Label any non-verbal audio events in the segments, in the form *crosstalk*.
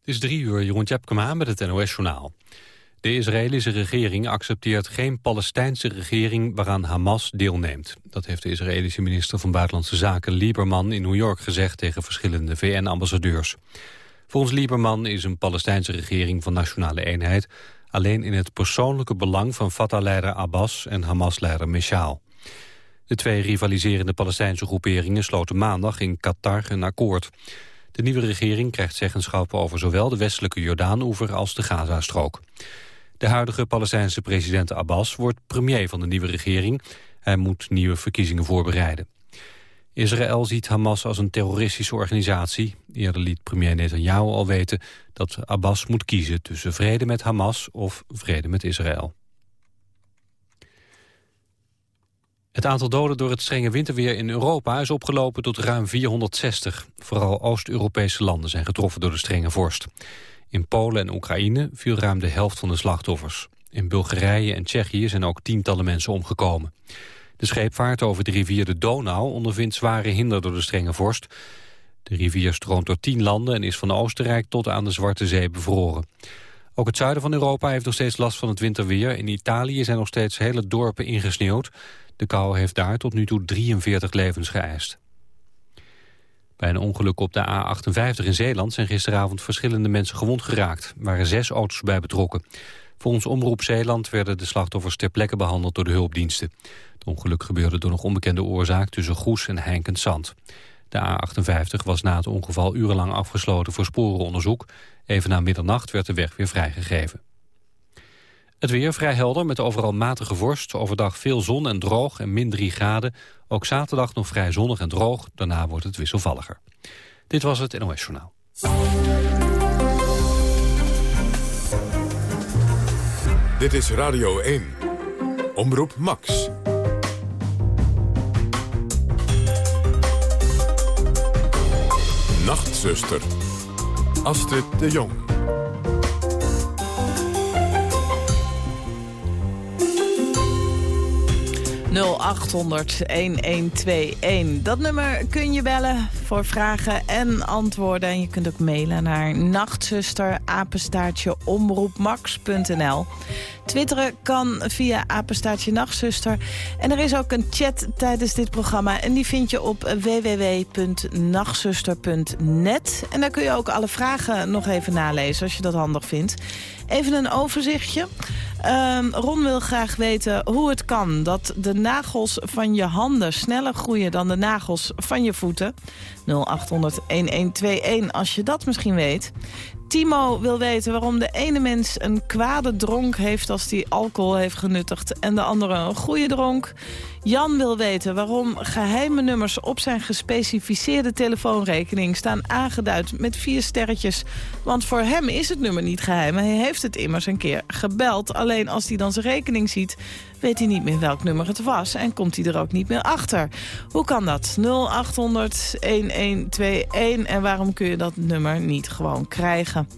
Het is drie uur, Jeroen Tjepkema met het NOS-journaal. De Israëlische regering accepteert geen Palestijnse regering waaraan Hamas deelneemt. Dat heeft de Israëlische minister van Buitenlandse Zaken Lieberman in New York gezegd tegen verschillende VN-ambassadeurs. Volgens Lieberman is een Palestijnse regering van nationale eenheid alleen in het persoonlijke belang van Fatah-leider Abbas en Hamas-leider Meshaal. De twee rivaliserende Palestijnse groeperingen sloten maandag in Qatar een akkoord. De nieuwe regering krijgt zeggenschap over zowel de westelijke Jordaan-oever als de Gazastrook. De huidige Palestijnse president Abbas wordt premier van de nieuwe regering. Hij moet nieuwe verkiezingen voorbereiden. Israël ziet Hamas als een terroristische organisatie. Eerder liet premier Netanyahu al weten dat Abbas moet kiezen tussen vrede met Hamas of vrede met Israël. Het aantal doden door het strenge winterweer in Europa is opgelopen tot ruim 460. Vooral Oost-Europese landen zijn getroffen door de strenge vorst. In Polen en Oekraïne viel ruim de helft van de slachtoffers. In Bulgarije en Tsjechië zijn ook tientallen mensen omgekomen. De scheepvaart over de rivier de Donau ondervindt zware hinder door de strenge vorst. De rivier stroomt door tien landen en is van Oostenrijk tot aan de Zwarte Zee bevroren. Ook het zuiden van Europa heeft nog steeds last van het winterweer. In Italië zijn nog steeds hele dorpen ingesneeuwd. De kou heeft daar tot nu toe 43 levens geëist. Bij een ongeluk op de A58 in Zeeland zijn gisteravond verschillende mensen gewond geraakt. Er waren zes auto's bij betrokken. Volgens Omroep Zeeland werden de slachtoffers ter plekke behandeld door de hulpdiensten. Het ongeluk gebeurde door nog onbekende oorzaak tussen Goes en Heinkend Zand. De A58 was na het ongeval urenlang afgesloten voor sporenonderzoek. Even na middernacht werd de weg weer vrijgegeven. Het weer vrij helder met overal matige vorst. Overdag veel zon en droog en min 3 graden. Ook zaterdag nog vrij zonnig en droog. Daarna wordt het wisselvalliger. Dit was het NOS Journaal. Dit is Radio 1. Omroep Max. Nachtzuster. Astrid de Jong. 0800-1121. Dat nummer kun je bellen voor vragen en antwoorden. En je kunt ook mailen naar nachtzuster omroepmax.nl. Twitteren kan via apenstaartje nachtzuster. En er is ook een chat tijdens dit programma. En die vind je op www.nachtzuster.net. En daar kun je ook alle vragen nog even nalezen als je dat handig vindt. Even een overzichtje. Um, Ron wil graag weten hoe het kan dat de nagels van je handen sneller groeien dan de nagels van je voeten. 0800-1121 als je dat misschien weet. Timo wil weten waarom de ene mens een kwade dronk heeft als hij alcohol heeft genuttigd en de andere een goede dronk. Jan wil weten waarom geheime nummers op zijn gespecificeerde telefoonrekening staan aangeduid met vier sterretjes. Want voor hem is het nummer niet geheim. Hij heeft het immers een keer gebeld. Alleen als hij dan zijn rekening ziet, weet hij niet meer welk nummer het was... en komt hij er ook niet meer achter. Hoe kan dat? 0800-1121 en waarom kun je dat nummer niet gewoon krijgen?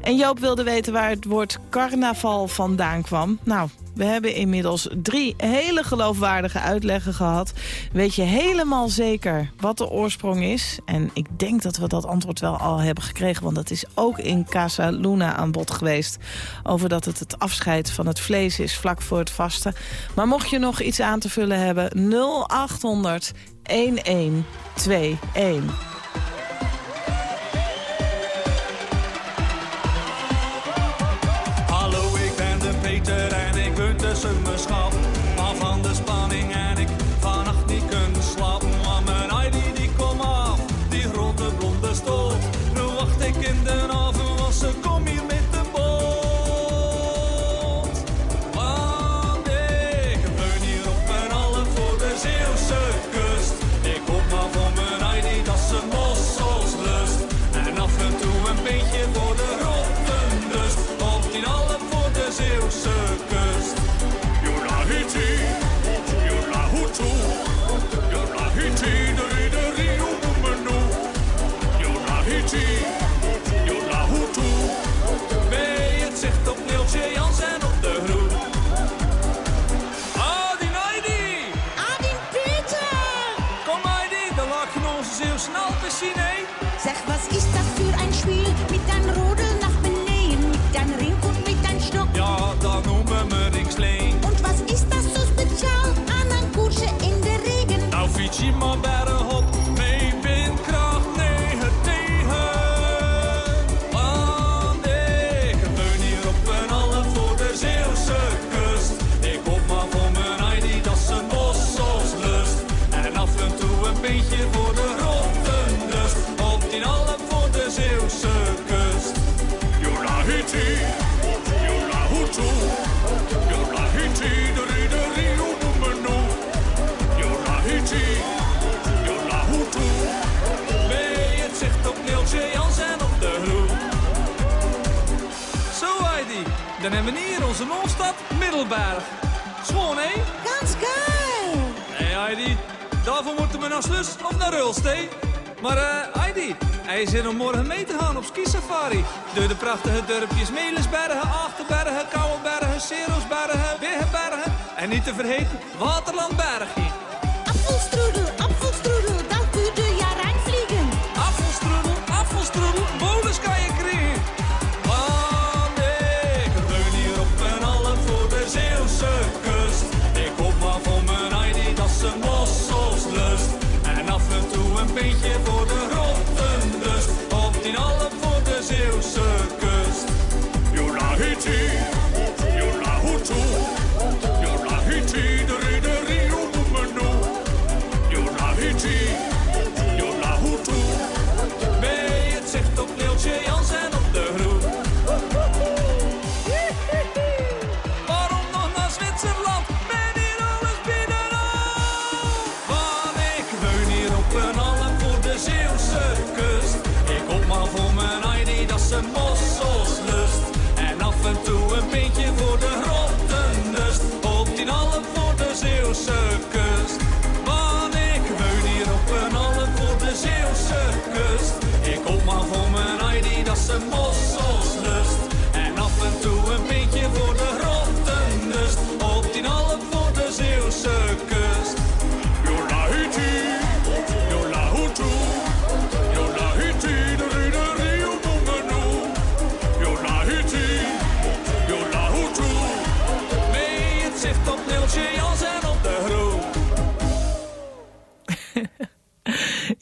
En Joop wilde weten waar het woord carnaval vandaan kwam. Nou, we hebben inmiddels drie hele geloofwaardige uitleggen gehad. Weet je helemaal zeker wat de oorsprong is? En ik denk dat we dat antwoord wel al hebben gekregen... want dat is ook in Casa Luna aan bod geweest... over dat het het afscheid van het vlees is vlak voor het vasten. Maar mocht je nog iets aan te vullen hebben... 0800 1121. Onze Noordstad Middelberg. Schoon, hè? Ganz geil! Hé, hey, Heidi. Daarvoor moeten we naar Slus of naar Rulstee. Maar uh, Heidi, hij zit om morgen mee te gaan op ski-safari. Door de prachtige dorpjes Melisbergen, Achterbergen, Kouwenbergen, Serosbergen, Wiggenbergen. En niet te vergeten Waterlandbergen.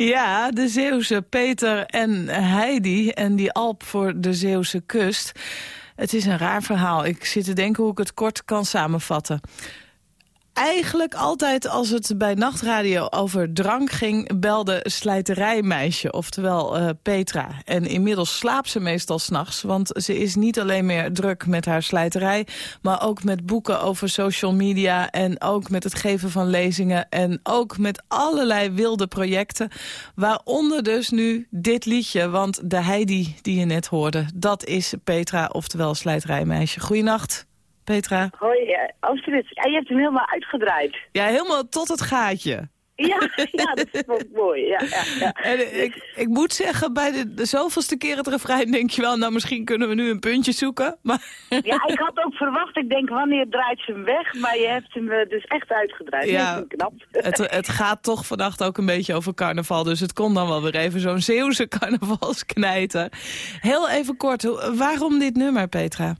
Ja, de Zeeuwse Peter en Heidi en die Alp voor de Zeeuwse kust. Het is een raar verhaal. Ik zit te denken hoe ik het kort kan samenvatten. Eigenlijk altijd als het bij nachtradio over drank ging... belde slijterijmeisje, oftewel eh, Petra. En inmiddels slaapt ze meestal s'nachts... want ze is niet alleen meer druk met haar slijterij... maar ook met boeken over social media... en ook met het geven van lezingen... en ook met allerlei wilde projecten. Waaronder dus nu dit liedje, want de Heidi die je net hoorde... dat is Petra, oftewel slijterijmeisje. Goeienacht. Petra. Hoi, uh, Astrid. Ja, je hebt hem helemaal uitgedraaid. Ja, helemaal tot het gaatje. Ja, *laughs* ja dat is wel mooi. Ja, ja, ja. En ik, ik moet zeggen, bij de, de zoveelste keer het refrein denk je wel... nou, misschien kunnen we nu een puntje zoeken. Maar... *laughs* Ja, ik had ook verwacht, ik denk, wanneer draait ze hem weg? Maar je hebt hem uh, dus echt uitgedraaid. Ja, knap. Het, het gaat toch vannacht ook een beetje over carnaval. Dus het kon dan wel weer even zo'n Zeeuwse *laughs* carnavalsknijter. Heel even kort, waarom dit nummer, Petra?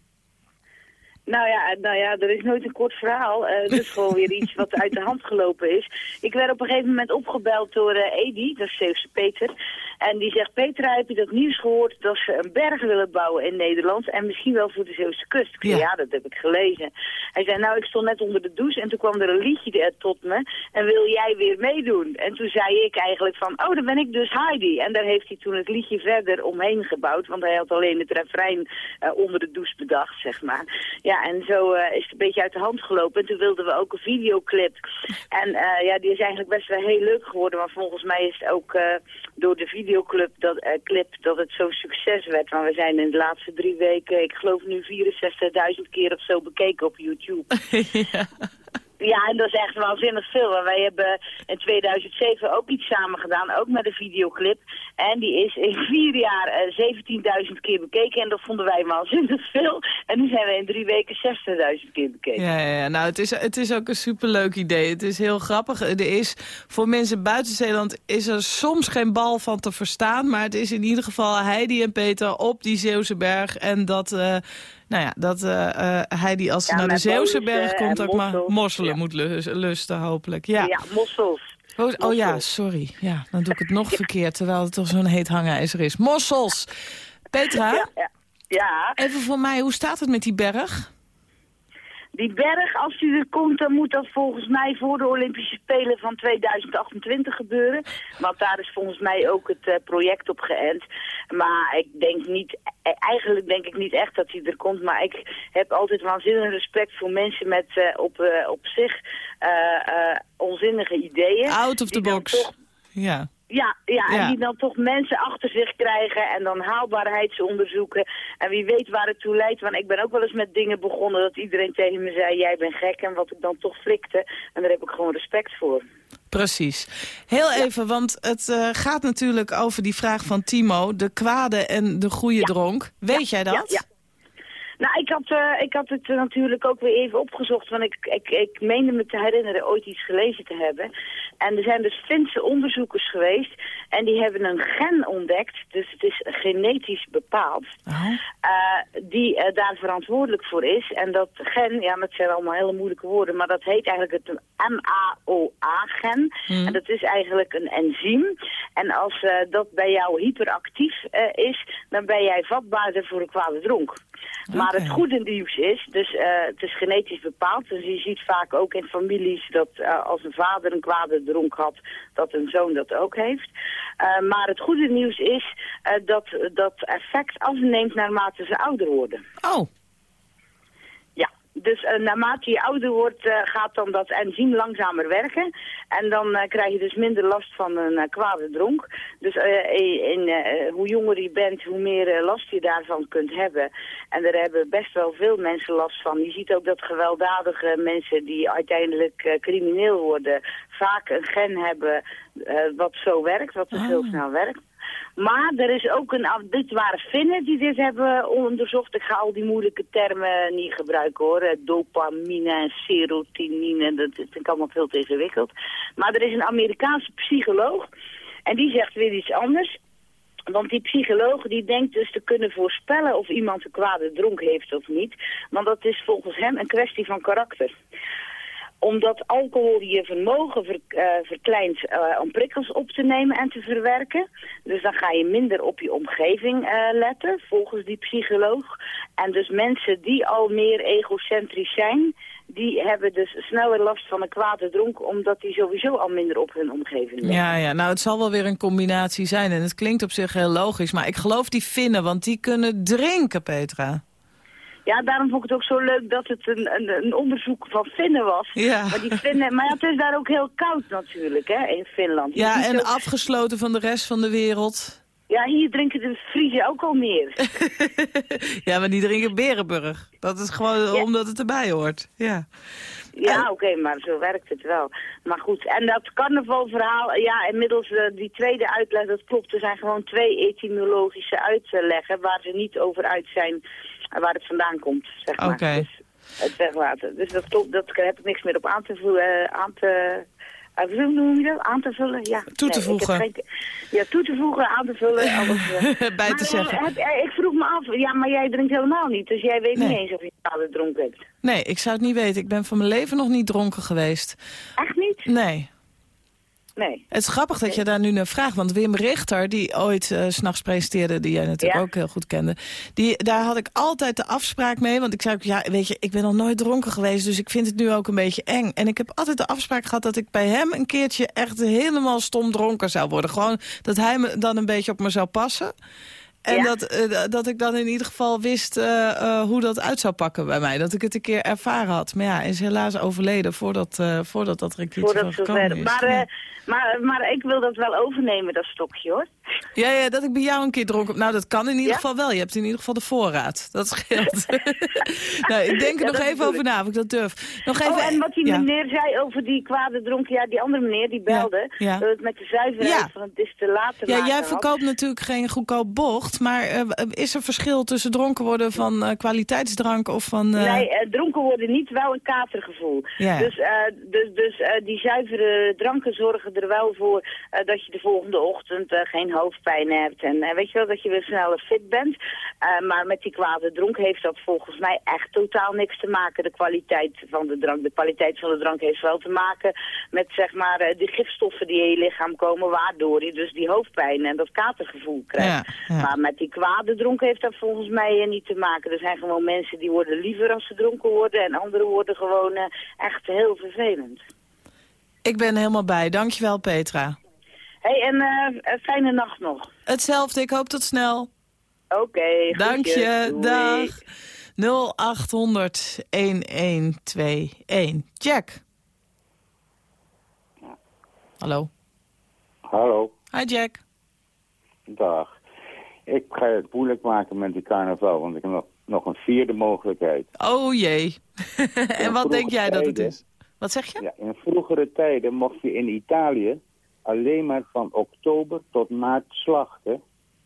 Nou ja, nou ja, er is nooit een kort verhaal. Eh Het is gewoon weer iets wat uit de hand gelopen is. Ik werd op een gegeven moment opgebeld door eh Edi, dat is Zeeuwse Peter. En die zegt, Petra, heb je dat nieuws gehoord dat ze een berg willen bouwen in Nederland? En misschien wel voor de Zeeuwse kust. Ik zei, Ja. ja. dat heb ik gelezen. Hij zei, nou, ik stond net onder de douche en toen kwam er een liedje tot me. En wil jij weer meedoen? En toen zei ik eigenlijk van, oh, dan ben ik dus Heidi. En daar heeft hij toen het liedje verder omheen gebouwd. Want hij had alleen het refrein eh, onder de douche bedacht, zeg maar. Ja, en zo eh, is het een beetje uit de hand gelopen. En toen wilden we ook een videoclip. En eh, ja, die is eigenlijk best wel heel leuk geworden. Maar volgens mij is het ook door de videoclip dat, eh, clip dat het zo'n succes werd. Want we zijn in de laatste drie weken, ik geloof nu 64.000 keer of zo bekeken op YouTube. *laughs* *laughs* ja. Ja, en dat is echt waanzinnig veel. Wij hebben in 2007 ook iets samen gedaan, ook met een videoclip. En die is in vier jaar eh, 17.000 keer bekeken en dat vonden wij waanzinnig veel. En nu zijn we in drie weken 60.000 keer bekeken. Ja, ja, ja. nou, het is, het is ook een superleuk idee. Het is heel grappig. Er is, voor mensen buiten Zeeland is er soms geen bal van te verstaan. Maar het is in ieder geval Heidi en Peter op die Zeeuwse berg. En dat, eh, nou ja, dat eh, eh, Heidi als ze Ja, naar de Zeeuwse berg komt en ook maar mosselen Ja. moet lus- lusten, hopelijk. Ja. Ja, mossels. Oh, oh ja, sorry. Ja, dan doe ik het nog verkeerd, terwijl het toch zo'n heet hangijzer is. Mossels! Petra, Ja, ja. ja, even voor mij, hoe staat het met die berg? Die berg, als die er komt, dan moet dat volgens mij voor de Olympische Spelen van 2028 gebeuren. Want daar is volgens mij ook het eh, project op geënt. Maar ik denk niet, eh, eigenlijk denk ik niet echt dat hij er komt. Maar ik heb altijd waanzinnig respect voor mensen met eh, op, eh, op zich onzinnige ideeën. Out of the box. toch Ja. Ja, ja, Ja. en die dan toch mensen achter zich krijgen en dan haalbaarheidsonderzoeken. En wie weet waar het toe leidt, want ik ben ook wel eens met dingen begonnen dat iedereen tegen me zei, jij bent gek en wat ik dan toch flikte. En daar heb ik gewoon respect voor. Precies. Heel even, want het eh, gaat natuurlijk over die vraag van Timo... de kwade en de goede dronk. Weet jij dat? Nou, ik had, eh, ik had het natuurlijk ook weer even opgezocht, want ik, ik, ik meende me te herinneren ooit iets gelezen te hebben. En er zijn dus Finse onderzoekers geweest en die hebben een gen ontdekt, dus het is genetisch bepaald, Oh. eh, die eh, daar verantwoordelijk voor is. En dat gen, ja, dat zijn allemaal hele moeilijke woorden, maar dat heet eigenlijk het MAOA-gen. En dat is eigenlijk een enzym. En als dat bij jou hyperactief is, dan ben jij vatbaarder voor een kwade dronk. Maar Oké. het goede nieuws is, dus eh, het is genetisch bepaald. Dus je ziet vaak ook in families dat eh, als een vader een kwade dronk had, dat een zoon dat ook heeft. Eh, maar het goede nieuws is dat dat effect afneemt naarmate ze ouder worden. Oh, dus eh, naarmate je ouder wordt eh, gaat dan dat enzym langzamer werken. En dan eh, krijg je dus minder last van een kwade dronk. Dus in, hoe jonger je bent, hoe meer last je daarvan kunt hebben. En daar hebben best wel veel mensen last van. Je ziet ook dat gewelddadige mensen die uiteindelijk crimineel worden... vaak een gen hebben wat zo werkt, wat dus heel snel werkt. Maar er is ook een, dit waren Finnen die dit hebben onderzocht. Ik ga al die moeilijke termen niet gebruiken hoor. Eh, Dopamine en serotonine, dat vind ik allemaal veel te ingewikkeld. Maar er is een Amerikaanse psycholoog en die zegt weer iets anders. Want die psycholoog die denkt dus te kunnen voorspellen of iemand een kwade dronk heeft of niet. Want dat is volgens hem een kwestie van karakter omdat alcohol je vermogen ver- eh, verkleint eh, om prikkels op te nemen en te verwerken. Dus dan ga je minder op je omgeving eh, letten, volgens die psycholoog. En dus mensen die al meer egocentrisch zijn, die hebben dus sneller last van een kwade dronk, omdat die sowieso al minder op hun omgeving letten. ja, ja. Nou, het zal wel weer een combinatie zijn. En het klinkt op zich heel logisch. Maar ik geloof die Finnen, want die kunnen drinken, Petra. Ja, daarom vond ik het ook zo leuk dat het een, een, een onderzoek van Finnen was. Ja. Maar, die Finnen, maar ja, het is daar ook heel koud natuurlijk, hè, in Finland. Ja, ziet en ook- afgesloten van de rest van de wereld. Ja, hier drinken de Friesen ook al meer. *laughs* ja, maar die drinken Berenburg. Dat is gewoon omdat het erbij hoort. Ja. Ja, oké, maar zo werkt het wel. Maar goed, en dat carnavalverhaal, ja, inmiddels eh, die tweede uitleg, dat klopt. Er zijn gewoon twee etymologische uitleggen waar ze niet over uit zijn waar het vandaan komt, zeg maar. Dus het weglaten. Dus dat klopt, dat heb ik niks meer op aan te aan te... eh, hoe noem je dat? Aan te vullen? Ja. Toe te Nee, voegen. geen- ja, toe te voegen, aan te vullen, *laughs* alles. eh. Bij te eh, zeggen. heb- eh, ik vroeg me af, ja, maar jij drinkt helemaal niet, dus jij weet Nee. niet eens of je vader dronken hebt. Nee, ik zou het niet weten. Ik ben van mijn leven nog niet dronken geweest. Echt niet? Nee. Nee. Het is grappig dat je daar nu naar vraagt. Want Wim Richter, die ooit eh, 's s'nachts presenteerde... die jij natuurlijk Ja. ook heel goed kende... Die, daar had ik altijd de afspraak mee. Want ik zei ook, ja, weet je, ik ben nog nooit dronken geweest... dus ik vind het nu ook een beetje eng. En ik heb altijd de afspraak gehad dat ik bij hem een keertje... echt helemaal stom dronken zou worden. Gewoon dat hij me dan een beetje op me zou passen... En Ja. dat, eh, dat ik dan in ieder geval wist eh, eh, hoe dat uit zou pakken bij mij. Dat ik het een keer ervaren had. Maar ja, is helaas overleden voordat, voordat dat er een keertje Voordat. Maar, Ja. eh, maar, maar ik wil dat wel overnemen, dat stokje hoor. Ja, ja, dat ik bij jou een keer dronken... Nou, dat kan in ieder Ja? geval wel. Je hebt in ieder geval de voorraad. Dat scheelt. *laughs* nou, ik denk er Ja, nog even over na of ik dat durf. Nog even, oh, en wat die meneer zei over die kwade dronken, ja, die andere meneer die belde, dat het met de zuiverheid Ja. van het distillaat te Ja, jij had. verkoopt natuurlijk geen goedkoop bocht. Maar eh, is er verschil tussen dronken worden van eh, kwaliteitsdrank of van... eh, Nee, dronken worden niet, wel een katergevoel. Ja. Dus, dus, dus eh, die zuivere dranken zorgen er wel voor dat je de volgende ochtend geen hoofdpijn hebt. En eh, weet je wel, dat je weer sneller fit bent. Eh, maar met die kwade dronk heeft dat volgens mij echt totaal niks te maken. De kwaliteit van de drank. De kwaliteit van de drank heeft wel te maken met zeg maar eh, die gifstoffen die in je lichaam komen. Waardoor je dus die hoofdpijn en dat katergevoel krijgt. Ja, ja. Maar met die kwade dronk heeft dat volgens mij niet te maken. Er zijn gewoon mensen die worden liever als ze dronken worden. En anderen worden gewoon echt heel vervelend. Ik ben helemaal bij. Dankjewel, Petra. Hé, hey, en eh, een fijne nacht nog. Hetzelfde, ik hoop tot snel. Oké, Dank groetjes. je, Doei. dag. 0800 1121. Jack. Hallo. Hallo. Hi Jack. Dag. Ik ga het moeilijk maken met die carnaval, want ik heb nog, nog een vierde mogelijkheid. Oh jee. *laughs* en wat denk jij dat het is? Wat zeg je? Ja, in vroegere tijden mocht je in Italië alleen maar van oktober tot maart slachten,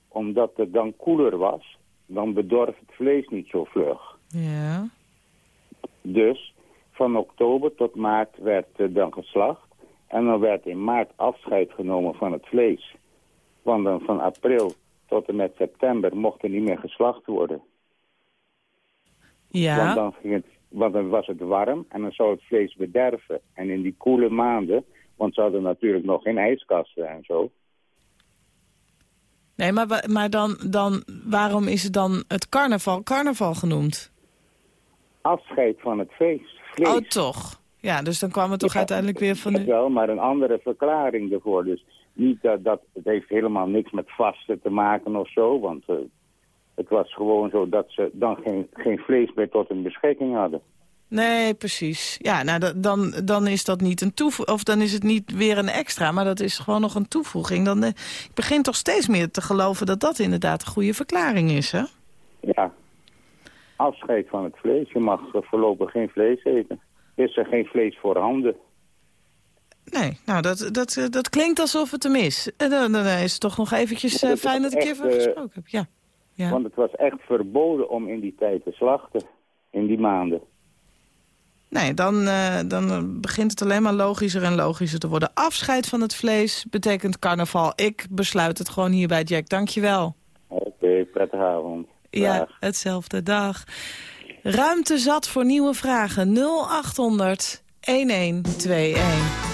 omdat het dan koeler was. Dan bedorf het vlees niet zo vlug. Ja. Dus van oktober tot maart werd dan geslacht. En dan werd in maart afscheid genomen van het vlees. Want dan van april tot en met september mocht er niet meer geslacht worden. Want, Ja. dan ging het, want dan was het warm en dan zou het vlees bederven. En in die koele maanden, want ze hadden natuurlijk nog geen ijskasten en zo. Nee, maar, maar dan, dan, waarom is het dan het carnaval carnaval genoemd? Afscheid van het feest. Vlees. Oh, toch? Ja, dus dan kwam het toch Ja, uiteindelijk weer van... Dat wel, maar een andere verklaring ervoor. Dus niet dat, dat het heeft helemaal niks met vasten te maken of zo. Want eh, het was gewoon zo dat ze dan geen, geen vlees meer tot hun beschikking hadden. Nee, precies. Ja, nou, da- dan, dan is dat niet een toevoeging, of dan is het niet weer een extra, maar dat is gewoon nog een toevoeging. Dan, eh, ik begin toch steeds meer te geloven dat dat inderdaad een goede verklaring is, hè? Ja, afscheid van het vlees. Je mag eh, voorlopig geen vlees eten. Is er geen vlees voorhanden? Nee, nou, dat, dat, eh, dat klinkt alsof het hem is. Dan, dan is het toch nog eventjes fijn dat ik je even gesproken heb. Ja. ja. Want het was echt verboden om in die tijd te slachten. In die maanden. Nee, dan, eh, dan begint het alleen maar logischer en logischer te worden. Afscheid van het vlees betekent carnaval. Ik besluit het gewoon hierbij, Jack. Dank je wel. Oké, prettige avond. Ja, hetzelfde. Dag. Ruimte zat voor nieuwe vragen. 0800 1121.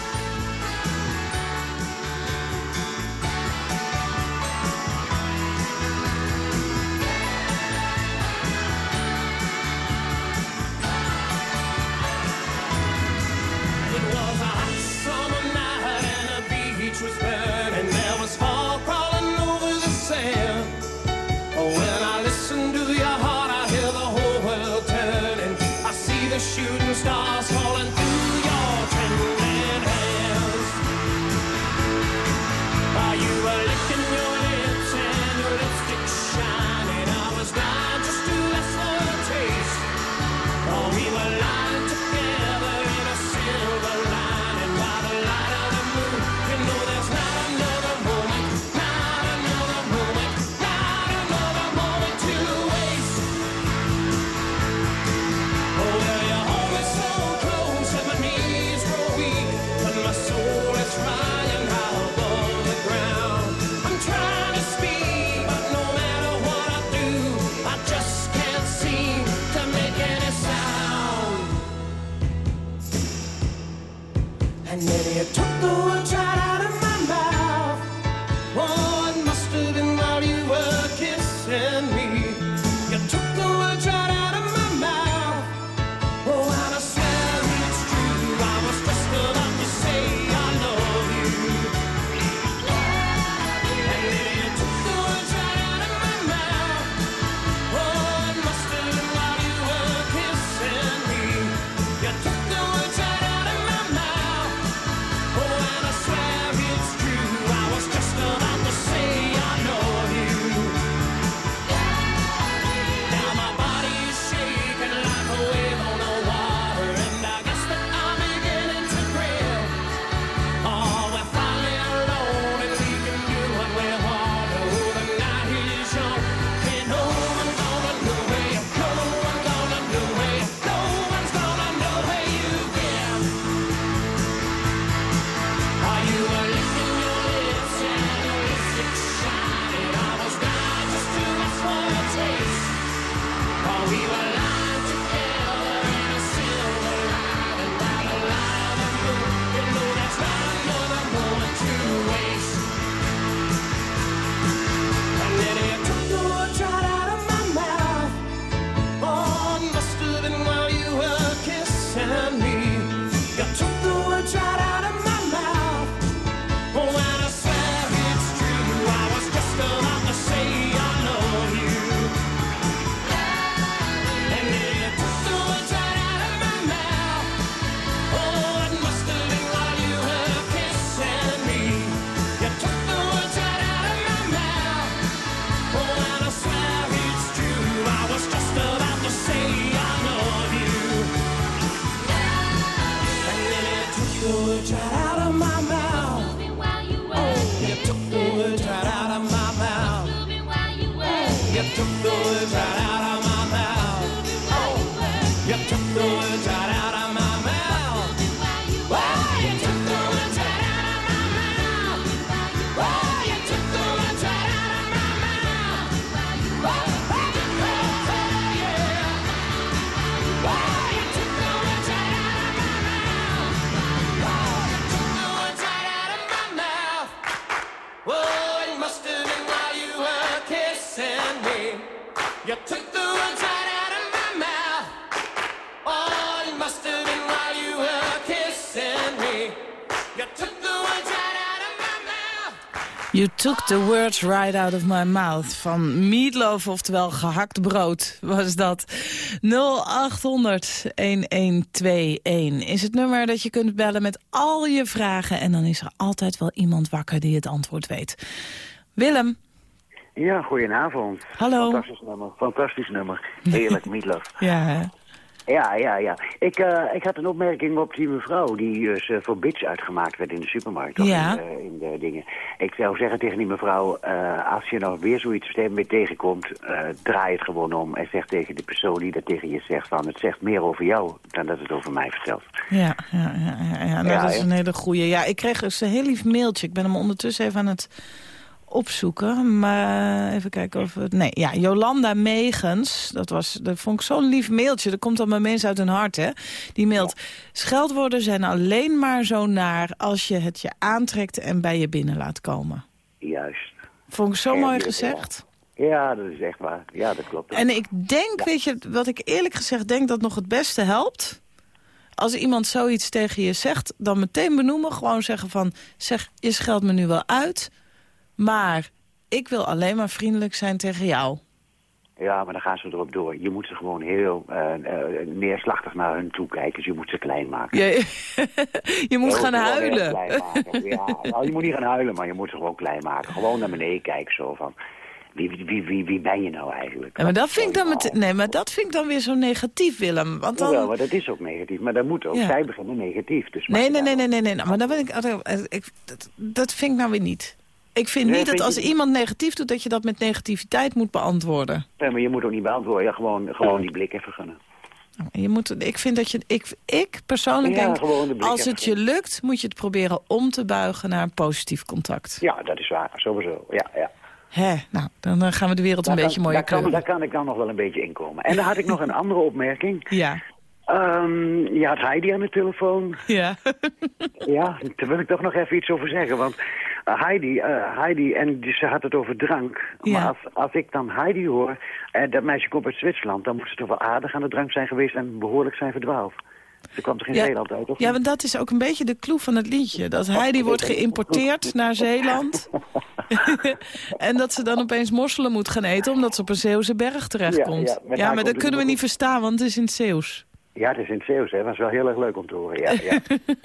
The words right out of my mouth. Van Meatloaf, oftewel gehakt brood, was dat. 0800-1121 is het nummer dat je kunt bellen met al je vragen. En dan is er altijd wel iemand wakker die het antwoord weet. Willem, Ja, goedenavond. Hallo. Fantastisch nummer. Fantastisch nummer. Heerlijk, Meatloaf. *laughs* ja, hè? Ja, ja, ja. Ik, eh, ik had een opmerking op die mevrouw die dus eh, voor bitch uitgemaakt werd in de supermarkt. of Ja. In, de, in de dingen. Ik zou zeggen tegen die mevrouw, eh, als je nou weer zoiets mee tegenkomt, draai het gewoon om en zeg tegen de persoon die dat tegen je zegt van, het zegt meer over jou dan dat het over mij vertelt. Ja, ja, ja, ja, ja. Nou, dat is een hele goeie. Ja, ik kreeg dus een heel lief mailtje. Ik ben hem ondertussen even aan het opzoeken. Maar even kijken of het... Nee, ja, Jolanda Megens. Dat, was, dat vond ik zo'n lief mailtje. Dat komt dan bij mensen uit hun hart, hè. Die mailt... Scheldwoorden zijn alleen maar zo naar... als je het je aantrekt en bij je binnen laat komen. Juist. Vond ik zo mooi gezegd. Ja, dat is echt waar. Ja, dat klopt. En ik denk, weet je, wat ik eerlijk gezegd denk dat nog het beste helpt... als iemand zoiets tegen je zegt, dan meteen benoemen. Gewoon zeggen van, zeg, je scheldt me nu wel uit... maar ik wil alleen maar vriendelijk zijn tegen jou. Ja, maar dan gaan ze erop door. Je moet ze gewoon heel eh, eh, neerslachtig naar hun toe kijken. Dus je moet ze klein maken. Je, je moet gaan huilen. Ja, nou, je moet niet gaan huilen, maar je moet ze gewoon klein maken. Gewoon naar beneden kijken zo van... Wie, wie, wie, wie, ben je nou eigenlijk? Ja, maar dat vind ik dan met, nee, maar dat vind ik dan weer zo negatief, Willem. Want Jawel, dan... maar dat is ook negatief. Maar dat moet ook. Ja. Zij beginnen negatief. Dus Nee, nee, nee, nee, nee, nee. Maar dan ben ik, ik dat, dat vind ik nou weer niet. Ik vind niet dat als iemand negatief doet... dat je dat met negativiteit moet beantwoorden. Nee, maar je moet ook niet beantwoorden. Ja, gewoon, gewoon die blik even gunnen. Je moet, ik vind dat je, ik, ik persoonlijk Ja, denk, de als het je lukt, moet je het proberen om te buigen naar een positief contact. Ja, dat is waar. Sowieso. Ja, ja. Hè, nou, dan eh, gaan we de wereld een beetje mooier daar kan, daar kan ik dan nog wel een beetje in komen. En dan had ik nog een *laughs* andere opmerking. Ja, Ehm je had Heidi aan de telefoon. ja. Ja, daar wil ik toch nog even iets over zeggen. Want Heidi, eh, Heidi en die- ze had het over drank. Ja. Maar als, als ik dan Heidi hoor, en dat meisje komt uit Zwitserland... dan moet ze toch wel aardig aan de drank zijn geweest en behoorlijk zijn verdwaald. Ze kwam toch in Ja. Zeeland uit, of ja, want dat is ook een beetje de clue van het liedje. Dat hij die wordt geïmporteerd naar Zeeland. *laughs* en dat ze dan opeens mosselen moet gaan eten... omdat ze op een Zeeuwse berg terechtkomt. Ja, Ja, maar dat kunnen we niet verstaan, want het is in het Zeeuws. Ja, het is in het Zeeuws, hè. Dat is wel heel erg leuk om te horen. Ja, ja.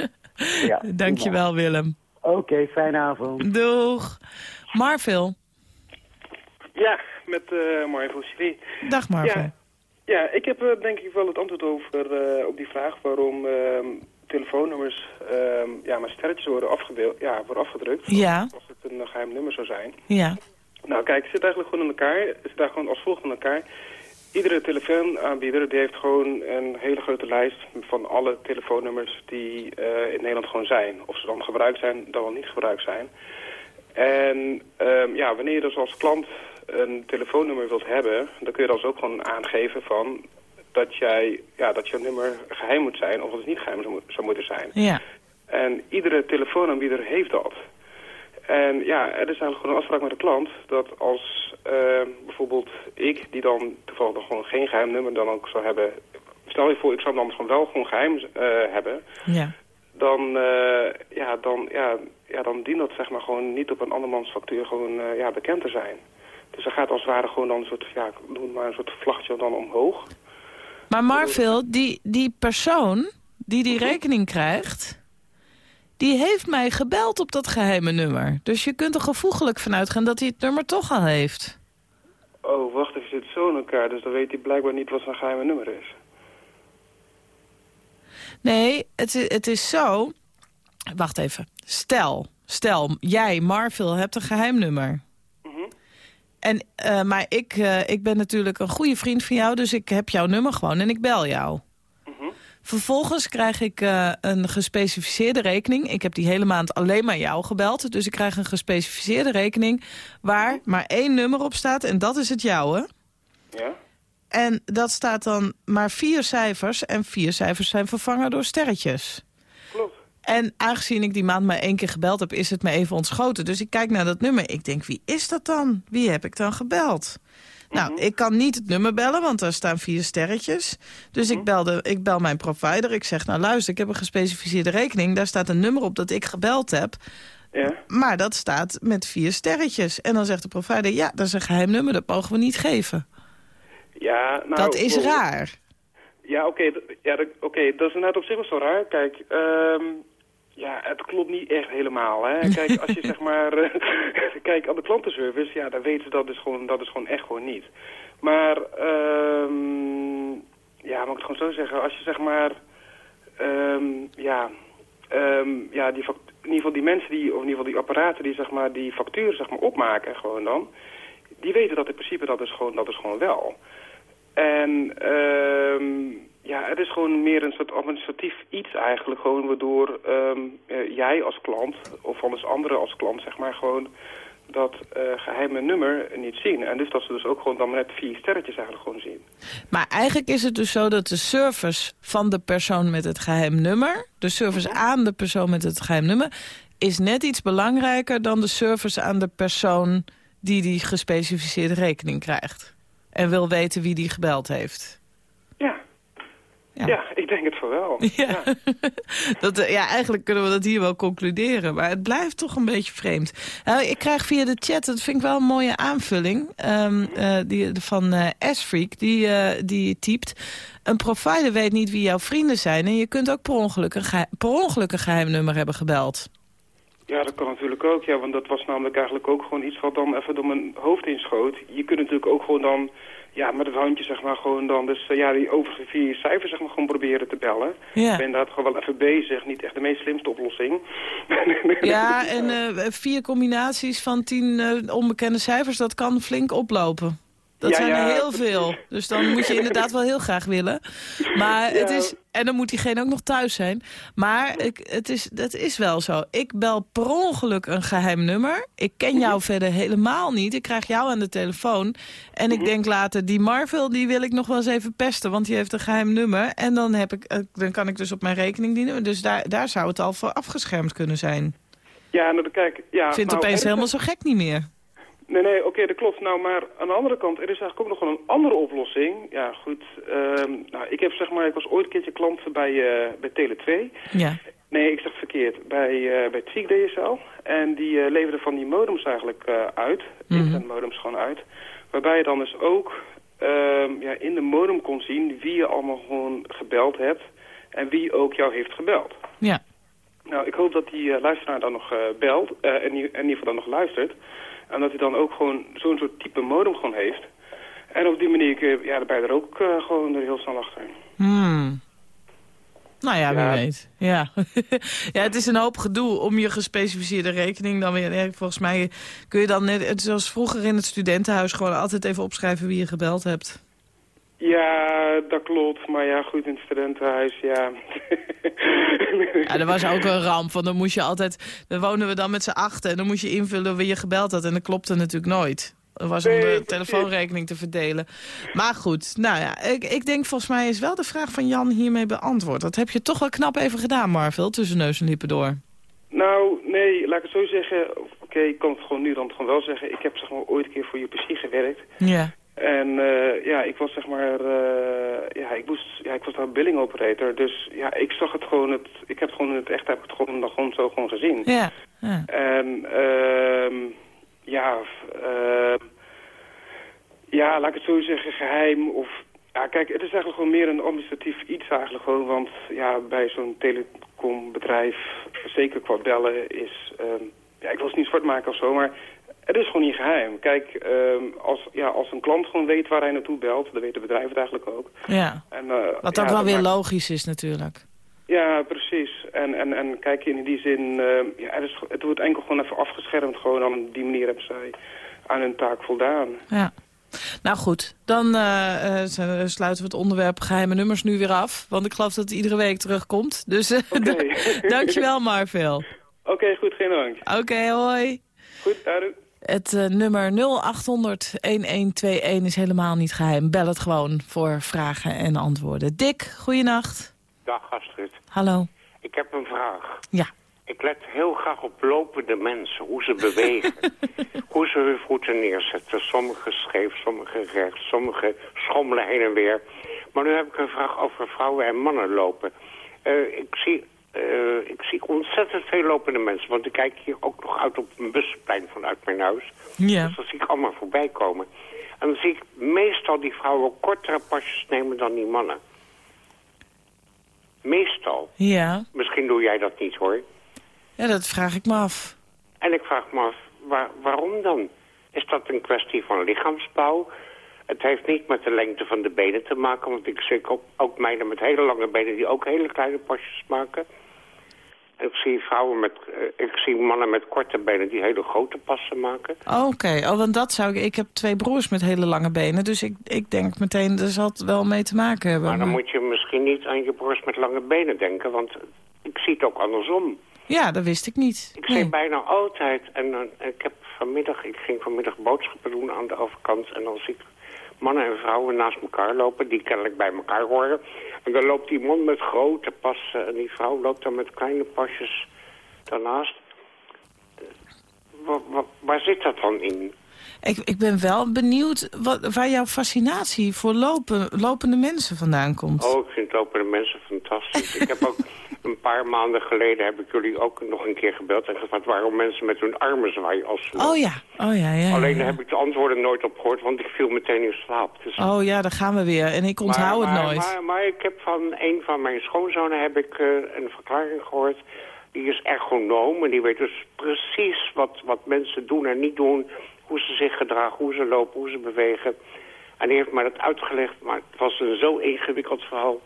*laughs* ja Dankjewel, Willem. Oké, fijne avond. Doeg. Marvil. Ja, met uh, Marvel. Dag Marvil. Ja, ja, ik heb uh, denk ik wel het antwoord over uh, op die vraag waarom uh, telefoonnummers uh, ja, met sterretjes worden, afgebeeld, ja, worden afgedrukt. Ja. Als het een geheim nummer zou zijn. Ja. Nou kijk, het zit eigenlijk gewoon in elkaar. Het zit daar gewoon als volgt in elkaar. Iedere telefoonaanbieder die heeft gewoon een hele grote lijst van alle telefoonnummers die uh, in Nederland gewoon zijn. Of ze dan gebruikt zijn, dan wel niet gebruikt zijn. En um, ja, wanneer je dus als klant een telefoonnummer wilt hebben, dan kun je dus ook gewoon aangeven van dat jij, ja, dat jouw nummer geheim moet zijn of dat het niet geheim zou, zou moeten zijn. Ja. En iedere telefoonaanbieder heeft dat. En ja, er is eigenlijk gewoon een afspraak met de klant dat als uh, bijvoorbeeld ik, die dan toevallig nog gewoon geen geheim nummer dan ook zou hebben, stel je voor ik zou dan gewoon wel gewoon geheim uh, hebben, ja. dan, uh, ja, dan, ja, ja, dan dient dat zeg maar gewoon niet op een andermans factuur gewoon ja, bekend te zijn. Dus er gaat als het ware gewoon dan een soort, ja, noem maar een soort vlaggetje dan omhoog. Maar Marvil, die, die persoon die die rekening krijgt, die heeft mij gebeld op dat geheime nummer. Dus je kunt er gevoeglijk van uitgaan dat hij het nummer toch al heeft. Oh, wacht even, zit zo in elkaar. Dus dan weet hij blijkbaar niet wat zijn geheime nummer is. Nee, het, het is zo... Wacht even. Stel, stel, jij, Marvil, hebt een geheim nummer. Mm -hmm. En, eh, maar ik, eh, ik ben natuurlijk een goede vriend van jou, dus ik heb jouw nummer gewoon en ik bel jou. Vervolgens krijg ik eh, een gespecificeerde rekening. Ik heb die hele maand alleen maar jou gebeld. Dus ik krijg een gespecificeerde rekening waar maar één nummer op staat. En dat is het jouwe. Ja? En dat staat dan maar vier cijfers. En vier cijfers zijn vervangen door sterretjes. Klopt. En aangezien ik die maand maar één keer gebeld heb, is het me even ontschoten. Dus ik kijk naar dat nummer. Ik denk, wie is dat dan? Wie heb ik dan gebeld? Nou, ik kan niet het nummer bellen, want daar staan vier sterretjes. Dus ik, belde, ik bel mijn provider. Ik zeg, nou luister, ik heb een gespecificeerde rekening. Daar staat een nummer op dat ik gebeld heb. Ja? Maar dat staat met vier sterretjes. En dan zegt de provider, ja, dat is een geheim nummer. Dat mogen we niet geven. Ja, nou... dat is klopt. raar. Ja, oké, ja, oké, dat is inderdaad op zich wel zo raar. Kijk, ehm, ja, het klopt niet echt helemaal, hè. *laughs* Kijk, als je zeg maar... eh, *laughs* kijk, aan de klantenservice, ja, dan weten ze dat dus gewoon, dat is gewoon echt gewoon niet. Maar, ehm ja, moet ik het gewoon zo zeggen, als je zeg maar... ehm ja, ehm, ja, die in ieder geval die mensen die, of in ieder geval die apparaten die zeg maar die facturen zeg maar opmaken gewoon dan, die weten dat in principe dat is gewoon, dat is gewoon wel. En ehm ja, het is gewoon meer een soort administratief iets eigenlijk, gewoon waardoor ehm, eh, jij als klant, of anders anderen als klant, zeg maar, gewoon dat eh, geheime nummer niet zien. En dus dat ze dus ook gewoon dan net vier sterretjes eigenlijk gewoon zien. Maar eigenlijk is het dus zo dat de service van de persoon met het geheim nummer... de service aan de persoon met het geheim nummer... is net iets belangrijker dan de service aan de persoon... die die gespecificeerde rekening krijgt. En wil weten wie die gebeld heeft. Ja. Ja. Ja, ik denk het voor wel. Ja. *laughs* dat, eh, ja, eigenlijk kunnen we dat hier wel concluderen. Maar het blijft toch een beetje vreemd. Nou, ik krijg via de chat, dat vind ik wel een mooie aanvulling... ehm, eh, die, van S-Freak, die, eh, die typt... Een provider weet niet wie jouw vrienden zijn... en je kunt ook per ongeluk een, per ongeluk een geheim nummer hebben gebeld. Ja, dat kan natuurlijk ook, ja, want dat was namelijk eigenlijk ook gewoon iets wat dan even door mijn hoofd inschoot. Je kunt natuurlijk ook gewoon dan, ja, met het handje zeg maar gewoon dan, dus eh, ja, die overige vier cijfers zeg maar gewoon proberen te bellen. Ja. Ik ben inderdaad gewoon wel even bezig, niet echt de meest slimste oplossing. *laughs* Ja, en eh, vier combinaties van tien eh, onbekende cijfers... dat kan flink oplopen. Dat Ja, zijn er ja, heel veel. Dus dan moet je inderdaad wel heel graag willen. Maar *laughs* het Ja. is... En dan moet diegene ook nog thuis zijn. Maar ik, het is, dat is wel zo. Ik bel per ongeluk een geheim nummer. Ik ken Mhm. jou verder helemaal niet. Ik krijg jou aan de telefoon. En Mhm. ik denk later, die Marvel die wil ik nog wel eens even pesten. Want die heeft een geheim nummer. En dan, heb ik, eh, dan kan ik dus op mijn rekening dienen. Dus daar, daar zou het al voor afgeschermd kunnen zijn. Ja, nou, kijk, ja. Ik vind het nou, opeens helemaal zo gek niet meer. Nee, nee, oké, dat klopt. Nou, maar aan de andere kant, er is eigenlijk ook nog wel een andere oplossing. Ja, goed. ehm, nou, ik heb zeg maar, ik was ooit een keertje klant bij, eh bij Tele2. Ja. Nee, ik zeg verkeerd. Bij, eh bij Tweak DSL. En die eh leverden van die modems eigenlijk uit. Mhm. Internetmodems gewoon uit. Waarbij je dan dus ook ehm, ja, in de modem kon zien wie je allemaal gewoon gebeld hebt. En wie ook jou heeft gebeld. Ja. Nou, ik hoop dat die luisteraar dan nog belt. en, in ieder geval dan nog luistert. En dat hij dan ook gewoon zo'n soort type modem gewoon heeft. En op die manier kun je ja, daarbij er ook eh, gewoon er heel snel achter. Hmm. Nou ja, wie Ja. weet. Ja. *laughs* ja, het is een hoop gedoe om je gespecificeerde rekening dan weer... Volgens mij kun je dan net, zoals vroeger in het studentenhuis... gewoon altijd even opschrijven wie je gebeld hebt. Ja, dat klopt. Maar ja, goed, in het studentenhuis, ja. *laughs* Ja, dat was ook een ramp, want dan moest je altijd... Dan wonen we dan met z'n achten en dan moest je invullen wie je gebeld had. En dat klopte natuurlijk nooit. Er was om de precies. telefoonrekening te verdelen. Maar goed, nou ja, ik, ik denk volgens mij is wel de vraag van Jan hiermee beantwoord. Dat heb je toch wel knap even gedaan, Marvel, tussen neus en lippen door. Nou, nee, laat ik het zo zeggen. Oké, ik kan het gewoon nu dan gewoon wel zeggen. Ik heb zeg maar ooit een keer voor UPC gewerkt. Ja. En eh, ja, ik was zeg maar, eh, ja, ik moest, ja, ik was daar billing operator. Dus ja, ik zag het gewoon, het, ik heb het gewoon in het echt, heb het gewoon, dan gewoon zo gewoon gezien. Ja. ja. En ehm ja, ehm ja, laat ik het zo zeggen, geheim of... Ja, kijk, het is eigenlijk gewoon meer een administratief iets eigenlijk gewoon. Want ja, bij zo'n telecombedrijf, zeker qua bellen, is... ehm, ja, ik wil het niet zwart maken of zo, maar het is gewoon niet geheim. Kijk, ehm, als, ja, als een klant gewoon weet waar hij naartoe belt, dan weet de bedrijf het eigenlijk ook. ja. En, eh, Wat ja, ook wel weer maakt- logisch is natuurlijk. ja, precies. En, en, en kijk, in die zin, eh, ja, het, is, het wordt enkel gewoon even afgeschermd. Gewoon op die manier hebben zij aan hun taak voldaan. Ja. Nou goed, dan eh, eh, sluiten we het onderwerp geheime nummers nu weer af. Want ik geloof dat het iedere week terugkomt. Dus Oké. *laughs* dankjewel Marvel. Oké, goed, geen dank. Oké, hoi. Goed, duidelijk. Het eh, nummer 0800-1121 is helemaal niet geheim. Bel het gewoon voor vragen en antwoorden. Dick, goeienacht. Dag Astrid. Hallo. Ik heb een vraag. Ja. Ik let heel graag op lopende mensen, hoe ze bewegen. *laughs* hoe ze hun voeten neerzetten. Sommige scheef, sommige recht, sommige schommelen heen en weer. Maar nu heb ik een vraag over vrouwen en mannen lopen. Eh, ik, zie, eh, ik zie ontzettend veel lopende mensen. Want ik kijk hier ook nog uit op een busplein vanuit mijn huis. Ja. Dus dat zie ik allemaal voorbij komen. En dan zie ik meestal die vrouwen kortere pasjes nemen dan die mannen. Meestal. Ja. Misschien doe jij dat niet hoor. ja, dat vraag ik me af. En ik vraag me af, waar- waarom dan? Is dat een kwestie van lichaamsbouw? Het heeft niet met de lengte van de benen te maken, want ik zie ook, ook meiden met hele lange benen die ook hele kleine pasjes maken. Ik zie vrouwen met, eh, ik zie mannen met korte benen die hele grote passen maken. Oké, oh, want dat zou ik... Ik heb twee broers met hele lange benen, dus ik, ik denk meteen, er zal het wel mee te maken hebben. Maar dan moet je misschien niet aan je borst met lange benen denken, want ik zie het ook andersom. Ja, dat wist ik niet. Ik Nee. zie bijna altijd, en, en ik heb vanmiddag, ik ging vanmiddag boodschappen doen aan de overkant en dan zie ik mannen en vrouwen naast elkaar lopen, die kennelijk bij elkaar horen. En dan loopt die man met grote passen en die vrouw loopt dan met kleine pasjes daarnaast. Eh, wa- wa- waar zit dat dan in? Ik, ik ben wel benieuwd wat, waar jouw fascinatie voor lopen, lopende mensen vandaan komt. Oh, ik vind lopende mensen fantastisch. ik heb ook een paar maanden geleden heb ik jullie ook nog een keer gebeld en gevraagd waarom mensen met hun armen zwaaien als ze Oh ja, oh ja, ja. Alleen ja. daar heb ik de antwoorden nooit op gehoord, want ik viel meteen in slaap. Dus Oh ja, daar gaan we weer. En ik onthoud maar, het nooit. Maar, maar ik heb van een van mijn schoonzonen heb ik eh, een verklaring gehoord. Die is ergonoom en die weet dus precies wat, wat mensen doen en niet doen. Hoe ze zich gedragen, hoe ze lopen, hoe ze bewegen. En die heeft mij dat uitgelegd, maar het was een zo ingewikkeld verhaal.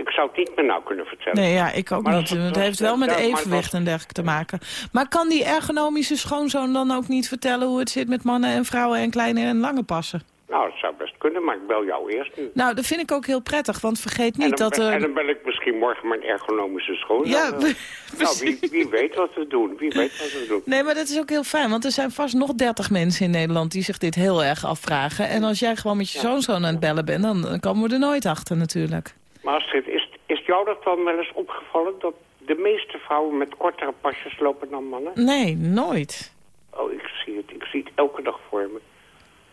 Ik zou het niet meer nou kunnen vertellen. Nee, ja, ik ook Maar niet. Het heeft wel met ja, evenwicht en dergelijke te maken. Maar kan die ergonomische schoonzoon dan ook niet vertellen... hoe het zit met mannen en vrouwen en kleine en lange passen? Nou, dat zou best kunnen, maar ik bel jou eerst nu. Nou, dat vind ik ook heel prettig, want vergeet niet dat ben- er... en dan ben ik misschien morgen mijn ergonomische schoonzoon. Ja, *laughs* nou, wie, wie weet wat we doen, wie weet wat we doen. Nee, maar dat is ook heel fijn, want er zijn vast nog 30 mensen in Nederland die zich dit heel erg afvragen. En als jij gewoon met je zoonzoon aan het bellen bent, dan, dan komen we er nooit achter natuurlijk. Maar Astrid, is, is jou dat dan wel eens opgevallen... dat de meeste vrouwen met kortere pasjes lopen dan mannen? Nee, nooit. Oh, ik zie het. Ik zie het elke dag voor me.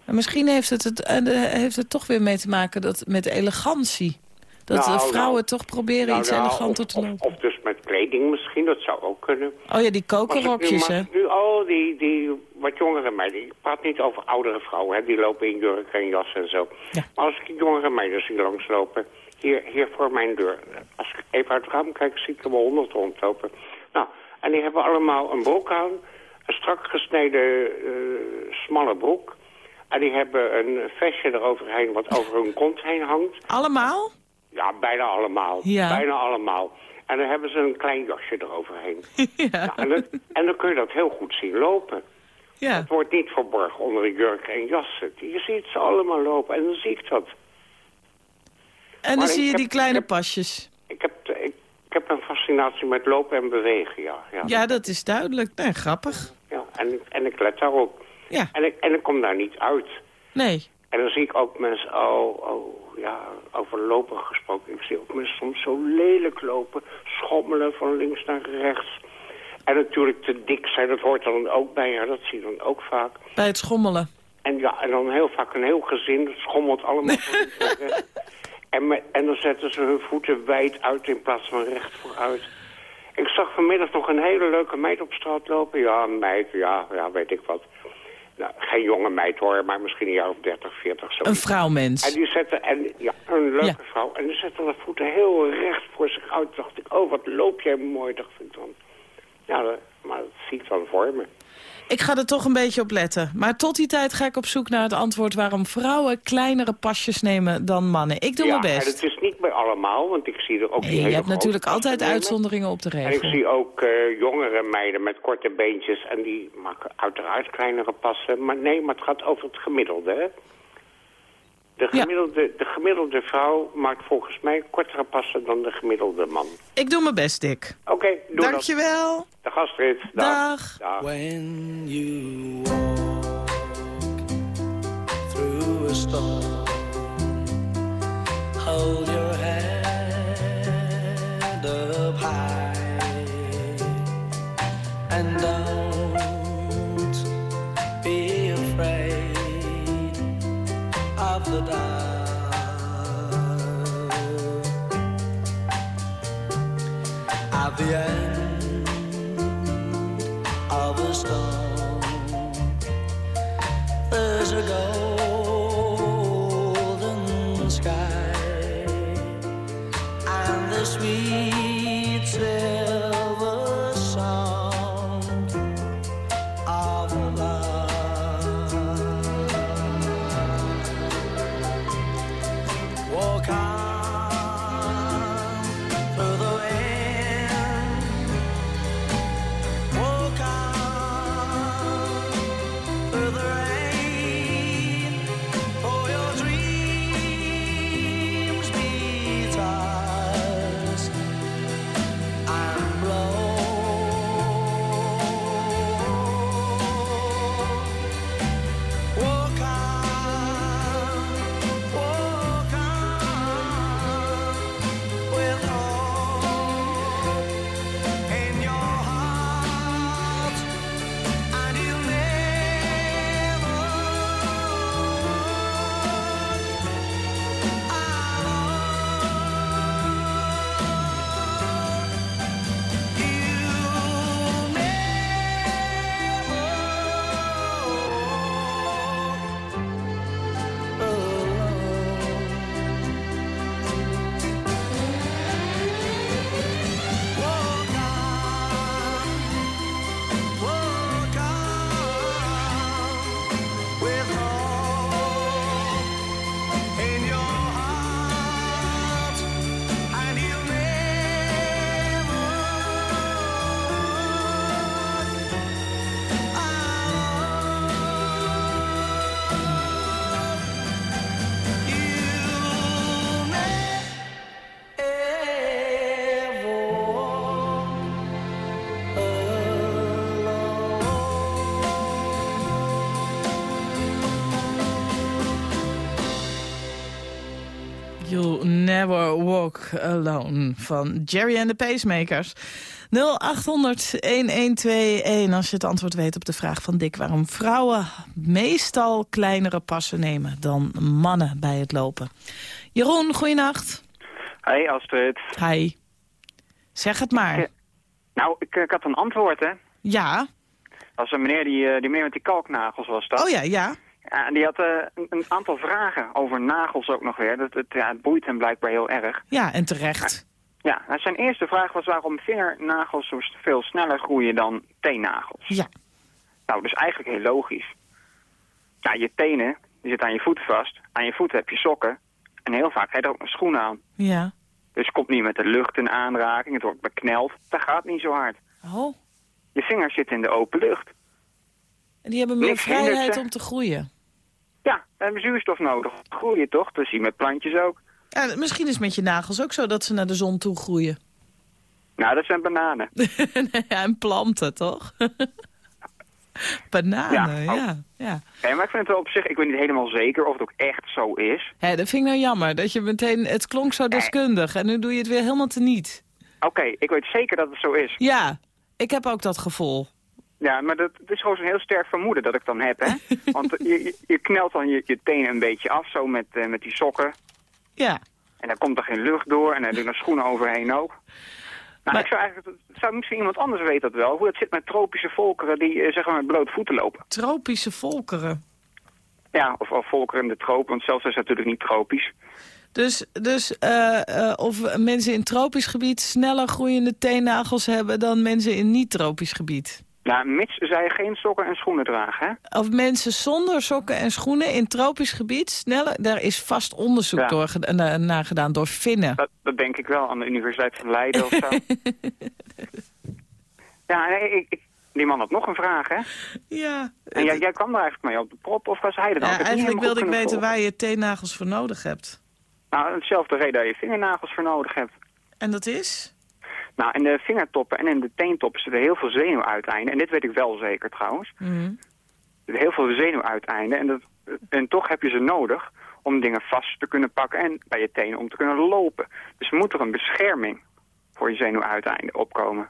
En misschien heeft het, het, eh, heeft het toch weer mee te maken dat, met elegantie. Dat Nou, de vrouwen nou. toch proberen Nou, iets nou, eleganter of, te lopen. of dus met kleding misschien, dat zou ook kunnen. Oh ja, die kokerrokjes, hè? nu al die, die wat jongere meiden... Ik praat niet over oudere vrouwen, hè, die lopen in jurken en jassen en zo. Ja. Maar als ik die jongere meiden zie langslopen... Hier, hier voor mijn deur. Als ik even uit het raam kijk, zie ik er wel honderd rondlopen. Nou, en die hebben allemaal een broek aan. Een strak gesneden eh, smalle broek. En die hebben een vestje eroverheen wat over hun kont heen hangt. Allemaal? Ja, bijna allemaal. Ja. Bijna allemaal. En dan hebben ze een klein jasje eroverheen. *laughs* ja. Nou, en, dan, en dan kun je dat heel goed zien lopen. ja. Het wordt niet verborgen onder de jurken en jassen. Je ziet ze allemaal lopen en dan zie ik dat. En dan zie je heb- die kleine heb- pasjes. Ik heb, ik, ik heb een fascinatie met lopen en bewegen, ja. Ja, Ja, dat is duidelijk. Nee, grappig. Ja, en, ik- en ik let daarop. Ja, En ik, en ik kom daar niet uit. nee. En dan zie ik ook mensen, oh, oh, ja, over lopen gesproken. Ik zie ook mensen soms zo lelijk lopen, schommelen van links naar rechts. En natuurlijk te dik zijn, dat hoort er dan ook bij, ja, dat zie je dan ook vaak. Bij het schommelen. En ja, en dan heel vaak een heel gezin, dat schommelt allemaal. *laughs* En, en dan zetten ze hun voeten wijd uit in plaats van recht vooruit. Ik zag vanmiddag nog een hele leuke meid op straat lopen. Ja, een meid, ja, ja, weet ik wat. Nou, geen jonge meid hoor, maar misschien een jaar of 30, 40 zo. Een vrouwmens. En die zetten, en, ja, een leuke Ja. vrouw. En die zetten de voeten heel recht voor zich uit. dacht ik, oh, wat loop jij mooi, dacht ik dan. Ja, zie ik ga er toch een beetje op letten. Maar tot die tijd ga ik op zoek naar het antwoord... waarom vrouwen kleinere pasjes nemen dan mannen. Ik doe ja, mijn best. het is niet bij allemaal, want ik zie er ook Nee, je hebt natuurlijk altijd nemen. uitzonderingen op de En ik regel. zie ook eh, jongere meiden met korte beentjes en die maken uiteraard kleinere passen. Maar nee, maar het gaat over het gemiddelde, hè? De Ja. gemiddelde, de gemiddelde vrouw maakt volgens mij kortere passen dan de gemiddelde man. Ik doe mijn best, Dick. Oké, doe dat. Dankjewel. Dag Astrid. Dag. Dag. When you walk through a storm, hold your 眼 Walk Alone van Jerry and the Pacemakers. 0800-1121 als je het antwoord weet op de vraag van Dick... waarom vrouwen meestal kleinere passen nemen dan mannen bij het lopen. Jeroen, goeienacht. Hey Astrid. Hi. Zeg het maar. Nou, ik, ik had een antwoord, hè. Ja. Dat was een meneer die, eh, die meneer met die kalknagels was dat. Oh ja, ja. Ja, en die had eh, een, een aantal vragen over nagels ook nog weer. Dat, het, ja, het boeit hem blijkbaar heel erg. Ja, en terecht. Ja, nou, zijn eerste vraag was waarom vingernagels zo veel sneller groeien dan teennagels. Ja. Nou, dus eigenlijk heel logisch. Ja, je tenen, die zitten aan je voeten vast. Aan je voeten heb je sokken. En heel vaak heb je er ook een schoen aan. Ja. Dus je komt niet met de lucht in aanraking. Het wordt bekneld. Dat gaat niet zo hard. Oh. Je vingers zitten in de open lucht. En die hebben meer Niks vrijheid om te groeien. Ja, we hebben zuurstof nodig. Groeien toch? Dat zie je met plantjes ook. Misschien is met je nagels ook zo dat ze naar de zon toe groeien. Nou, dat zijn bananen. *laughs* ja, en planten, toch? *laughs* Bananen, Ja, ja. oh. maar ik vind het wel op zich, ik weet niet helemaal zeker of het ook echt zo is. Hé, dat vind ik nou jammer, dat je meteen, het klonk zo deskundig en nu doe je het weer helemaal teniet. Oké, ik weet zeker dat het zo is. Ja, ik heb ook dat gevoel. Ja, maar dat, is gewoon zo'n heel sterk vermoeden dat ik dan heb, hè. *laughs* Want je, je, knelt dan je, je tenen een beetje af, zo met, eh, met die sokken. Ja. En dan komt er geen lucht door en dan doe je er schoenen overheen ook. Nou, Maar- ik zou eigenlijk, zou misschien iemand anders weet dat wel, hoe het zit met tropische volkeren die eh, zeg maar met blote voeten lopen. Tropische volkeren. Ja, of, of volkeren in de tropen, want zelfs is het natuurlijk niet tropisch. Dus, dus eh, of mensen in tropisch gebied sneller groeiende teennagels hebben dan mensen in niet-tropisch gebied. Nou, mits zij geen sokken en schoenen dragen, hè? Of mensen zonder sokken en schoenen in tropisch gebied sneller... Daar is vast onderzoek Ja. door, na- gedaan door Finnen. Dat, dat denk ik wel, aan de Universiteit van Leiden of zo. *laughs* ja, nee, ik, ik- die man had nog een vraag, hè? Ja, En jij, jij kwam daar eigenlijk mee op de prop, of was hij er dan? ja eigenlijk wilde ik weten waar je teennagels voor nodig hebt. Nou, hetzelfde reden dat je vingernagels voor nodig hebt. En dat is? Nou, in de vingertoppen en in de teentoppen zitten heel veel zenuwuiteinden. En dit weet ik wel zeker trouwens. Er zitten heel veel zenuwuiteinden. En, dat, en toch heb je ze nodig om dingen vast te kunnen pakken en bij je tenen om te kunnen lopen. Dus moet er een bescherming voor je zenuwuiteinden opkomen.